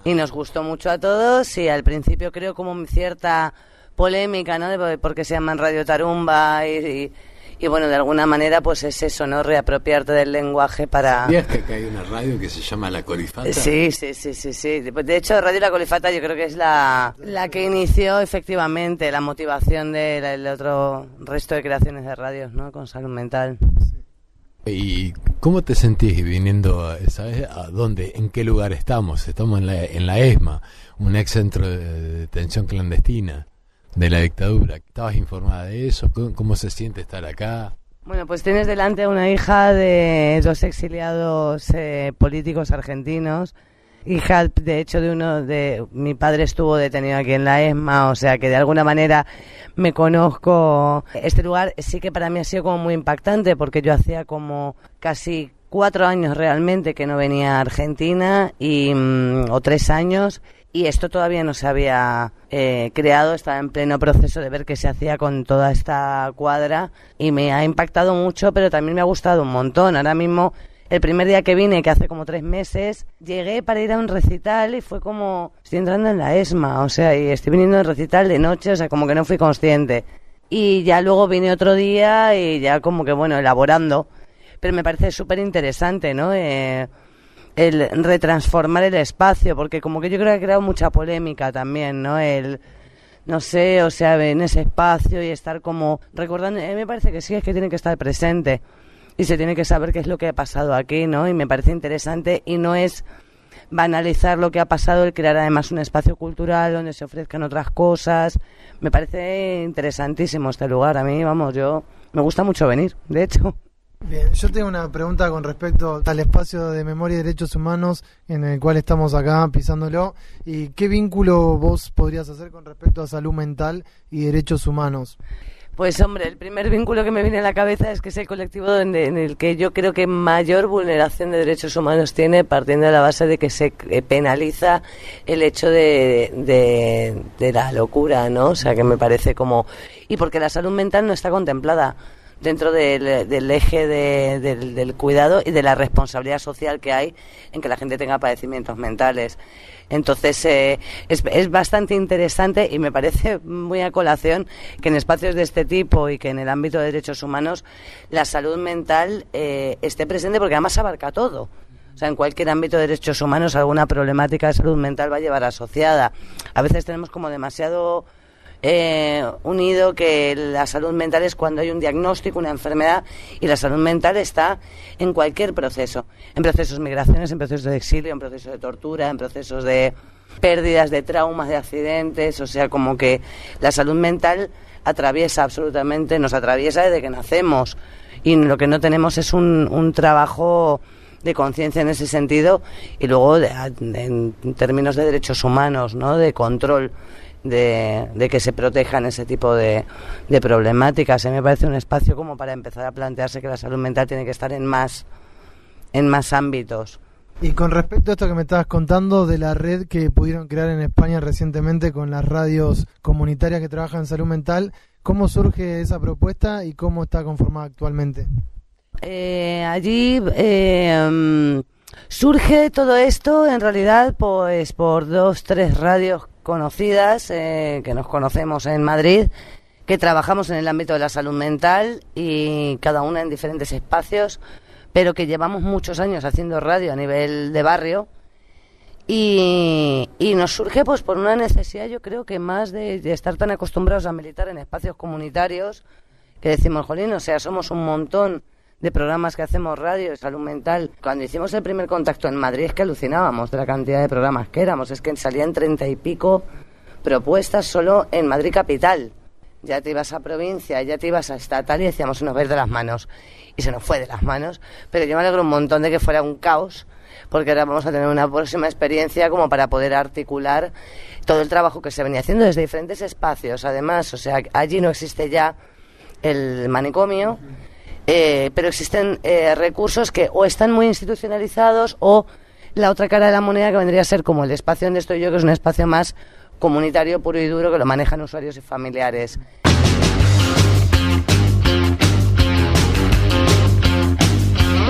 Y nos gustó mucho a todos y al principio creo como cierta polémica, ¿no? De por qué se llaman Radio Tarumba y, y- y bueno, de alguna manera pues es eso, ¿no? Reapropiarte del lenguaje para... ¿Sabías que acá hay una radio que se llama La Colifata? Sí, sí, sí, sí, sí. De hecho, Radio La Colifata yo creo que es la, la que inició efectivamente la motivación del otro resto de creaciones de radios, ¿no? Con salud mental. ¿Y cómo te sentís viniendo, sabes, a dónde, en qué lugar estamos? Estamos en la, en la ESMA, un ex centro de detención clandestina de la dictadura. ¿Estabas informada de eso? ¿Cómo, se siente estar acá? Bueno, pues tienes delante a una hija de dos exiliados eh, políticos argentinos. Hija, de hecho, de uno de... Mi padre estuvo detenido aquí en la ESMA, o sea que de alguna manera me conozco. Este lugar sí que para mí ha sido como muy impactante porque yo hacía como casi cuatro años realmente que no venía a Argentina y, mm, o tres años y esto todavía no se había eh, creado, estaba en pleno proceso de ver qué se hacía con toda esta cuadra y me ha impactado mucho, pero también me ha gustado un montón. Ahora mismo, el primer día que vine, que hace como tres meses, llegué para ir a un recital y fue como, estoy entrando en la ESMA, o sea, y estoy viniendo al recital de noche, o sea, como que no fui consciente. Y ya luego vine otro día y ya como que, bueno, elaborando. Pero me parece súper interesante, ¿no? Eh, el retransformar el espacio, porque como que yo creo que ha creado mucha polémica también, ¿no? El, no sé, o sea, en ese espacio y estar como recordando, eh, me parece que sí, es que tiene que estar presente y se tiene que saber qué es lo que ha pasado aquí, ¿no? Y me parece interesante y no es banalizar lo que ha pasado, el crear además un espacio cultural donde se ofrezcan otras cosas. Me parece interesantísimo este lugar. A mí, vamos, yo me gusta mucho venir, de hecho. Bien, yo tengo una pregunta con respecto al espacio de memoria y derechos humanos en el cual estamos acá pisándolo. ¿Y qué vínculo vos podrías hacer con respecto a salud mental y derechos humanos? Pues hombre, el primer vínculo que me viene a la cabeza es que es el colectivo donde, en el que yo creo que mayor vulneración de derechos humanos tiene, partiendo de la base de que se penaliza el hecho de, de, de la locura, ¿no? O sea, que me parece como... Y porque la salud mental no está contemplada dentro del, del eje de- del, cuidado y de la responsabilidad social que hay en que la gente tenga padecimientos mentales. Entonces, eh, es, es bastante interesante y me parece muy a colación que en espacios de este tipo y que en el ámbito de derechos humanos la salud mental eh, esté presente porque además abarca todo. O sea, en cualquier ámbito de derechos humanos alguna problemática de salud mental va a llevar asociada. A veces tenemos como demasiado eh, unido que la salud mental es cuando hay un diagnóstico, una enfermedad, y la salud mental está en cualquier proceso, en procesos de migraciones, en procesos de exilio, en procesos de tortura, en procesos de pérdidas, de traumas, de accidentes, o sea, como que la salud mental atraviesa absolutamente, nos atraviesa desde que nacemos, y lo que no tenemos es un, un trabajo de conciencia en ese sentido y luego de- en términos de derechos humanos, ¿no? de control de, de que se protejan ese tipo de, de problemáticas. A mí me parece un espacio como para empezar a plantearse que la salud mental tiene que estar en más, en más ámbitos. Y con respecto a esto que me estabas contando de la red que pudieron crear en España recientemente con las radios comunitarias que trabajan en salud mental, ¿cómo surge esa propuesta y cómo está conformada actualmente? Eh, allí eh, surge todo esto en realidad pues por dos, tres radios conocidas eh, que nos conocemos en Madrid, que trabajamos en el ámbito de la salud mental y cada una en diferentes espacios, pero que llevamos muchos años haciendo radio a nivel de barrio. Y, y nos surge pues por una necesidad yo creo que más de, de estar tan acostumbrados a militar en espacios comunitarios que decimos, jolín, o sea, somos un montón de programas que hacemos radio de salud mental. Cuando hicimos el primer contacto en Madrid es que alucinábamos de la cantidad de programas que éramos, es que salían treinta y pico propuestas solo en Madrid capital. Ya te ibas a provincia, ya te ibas a estatal y decíamos, se nos va de las manos. Y se nos fue de las manos. Pero yo me alegro un montón de que fuera un caos, porque ahora vamos a tener una próxima experiencia como para poder articular todo el trabajo que se venía haciendo desde diferentes espacios. Además, o sea, allí no existe ya el manicomio, eh, pero existen eh, recursos que o están muy institucionalizados o la otra cara de la moneda que vendría a ser como el espacio donde estoy yo, que es un espacio más comunitario puro y duro que lo manejan usuarios y familiares.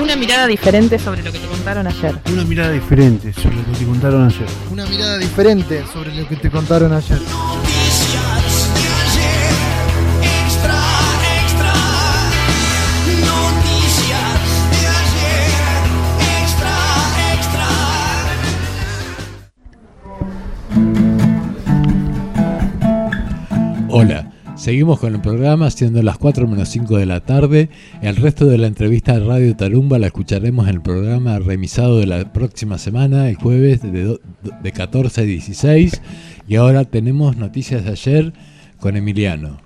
Una mirada diferente sobre lo que te contaron ayer. Una mirada diferente sobre lo que te contaron ayer. Una mirada diferente sobre lo que te contaron ayer. Hola, seguimos con el programa siendo las 4 menos 5 de la tarde. El resto de la entrevista de Radio Tarumba la escucharemos en el programa remisado de la próxima semana, el jueves de, do- de 14 a 16. Y ahora tenemos noticias de ayer con Emiliano.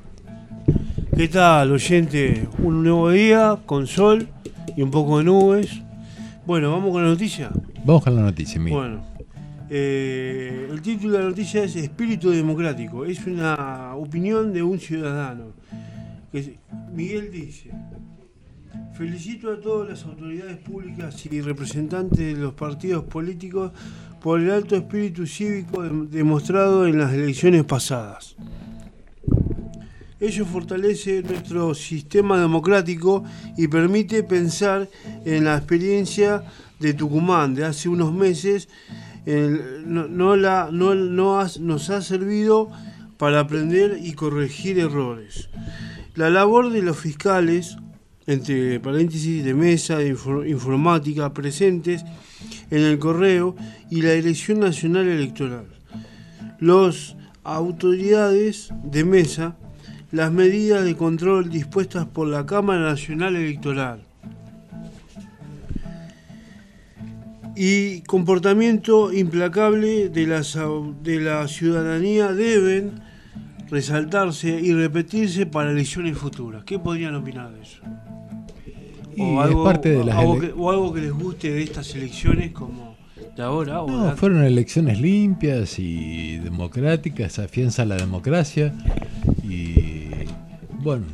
¿Qué tal, oyente? Un nuevo día con sol y un poco de nubes. Bueno, vamos con la noticia. Vamos con la noticia, Emilio. Bueno, eh, el título de la noticia es Espíritu Democrático. Es una opinión de un ciudadano. Miguel dice, felicito a todas las autoridades públicas y representantes de los partidos políticos por el alto espíritu cívico dem- demostrado en las elecciones pasadas. Ello fortalece nuestro sistema democrático y permite pensar en la experiencia de Tucumán de hace unos meses. No, la, no, no nos ha servido para aprender y corregir errores. La labor de los fiscales, entre paréntesis de mesa de infor- informática presentes en el correo y la Dirección Nacional Electoral. Los autoridades de mesa las medidas de control dispuestas por la Cámara Nacional Electoral y comportamiento implacable de la, de la ciudadanía deben resaltarse y repetirse para elecciones futuras. ¿Qué podrían opinar de eso? Y es parte de las algo ele- que, o algo que les guste de estas elecciones como de ahora o No, fueron elecciones limpias y democráticas, afianza la democracia y bueno,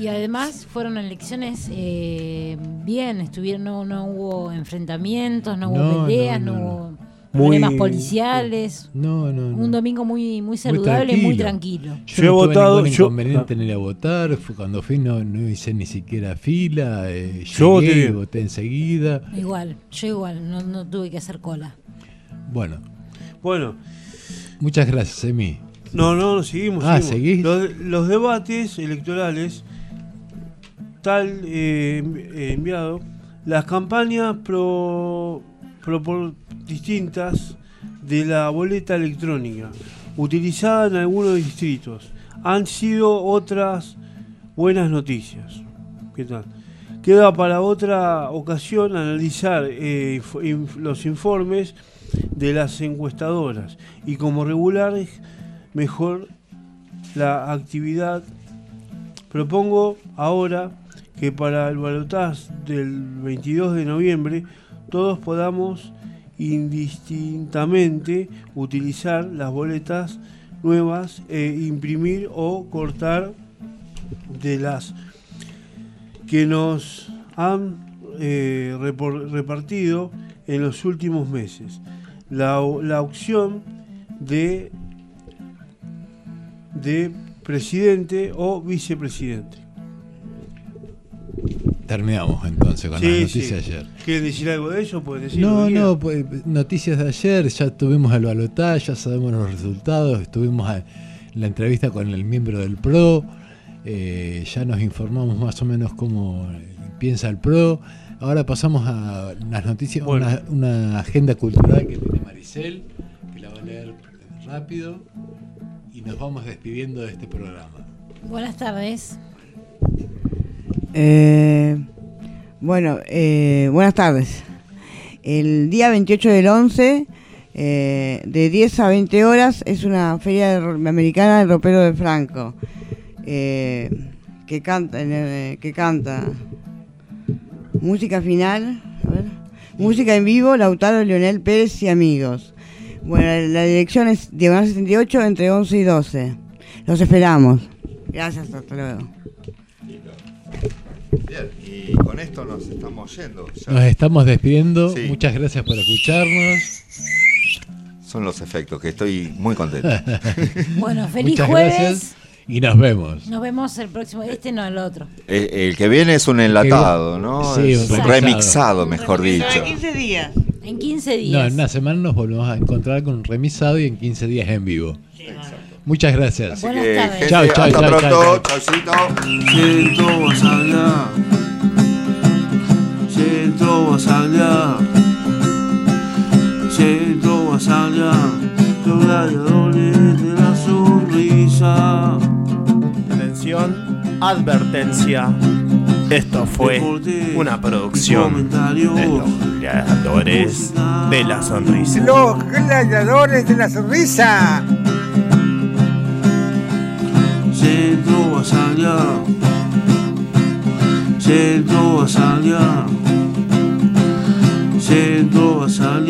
Y además fueron elecciones eh, bien, estuvieron, no, no hubo enfrentamientos, no hubo No, peleas, no, no, no, hubo Muy- problemas policiales. no, no, no. Un domingo muy, muy saludable y muy tranquilo. Yo, no tuve ningún inconveniente en ir a votar. fue Cuando fui no, no hice ni siquiera fila. eh, Yo voté llegué, bien. voté enseguida. Igual, yo igual, no, no tuve que hacer cola. Bueno. Bueno. Muchas gracias, Emi. No, no, no, seguimos. Ah, seguimos. ¿seguís? Los, los debates electorales, tal eh, envi- enviado, las campañas pro, pro- distintas de la boleta electrónica, utilizada en algunos distritos, han sido otras buenas noticias. ¿Qué tal? Queda para otra ocasión analizar eh, inf- los informes de las encuestadoras y como regular mejor la actividad. Propongo ahora que para el balotaje del 22 de noviembre todos podamos indistintamente utilizar las boletas nuevas e imprimir o cortar de las que nos han eh, repartido en los últimos meses. La, la opción de, de presidente o vicepresidente. Terminamos entonces con las noticias sí. de ayer. ¿Quieren decir algo de eso? Pueden decir. No, no, pues, noticias de ayer, ya tuvimos el balotaje, ya sabemos los resultados, estuvimos a- en la entrevista con el miembro del PRO, eh, ya nos informamos más o menos cómo eh, piensa el PRO. Ahora pasamos a las noticias, Bueno. una, una agenda cultural que tiene Maricel, que la va a leer rápido, y nos vamos despidiendo de este programa. Buenas tardes. Eh, bueno, eh, buenas tardes. El día 28 del 11, eh, de 10 a 20 horas, es una feria americana del ropero de Franco, eh, que canta, eh, que canta música final, a ver, música en vivo, Lautaro Leonel Pérez y amigos. Bueno, la dirección es Diagonal 78 entre 11 y 12. Los esperamos. Gracias, hasta luego. Bien, y con esto nos estamos yendo. ya. Nos estamos despidiendo, Sí. muchas gracias por escucharnos. Son los efectos, que estoy muy contento. Bueno, feliz Muchas jueves. gracias y nos vemos. Nos vemos el próximo. Este no, el otro. El, el que viene es un enlatado, ¿no? Sí, Es un remixado. remixado, mejor dicho. 15 días. En 15 No, días. en una semana nos volvemos a encontrar con un remisado y en 15 días en vivo. Muchas gracias. Así que, gente, Chao, chao, hasta chao, pronto. chao. Chaucito. Centro Basaglia. Centro Basaglia. Centro Basaglia. Los gladiadores de la sonrisa. Atención, advertencia. Esto fue una producción de los gladiadores de la sonrisa. Los gladiadores de la sonrisa. 谁做我傻心？谁做我心妞？谁做我傻？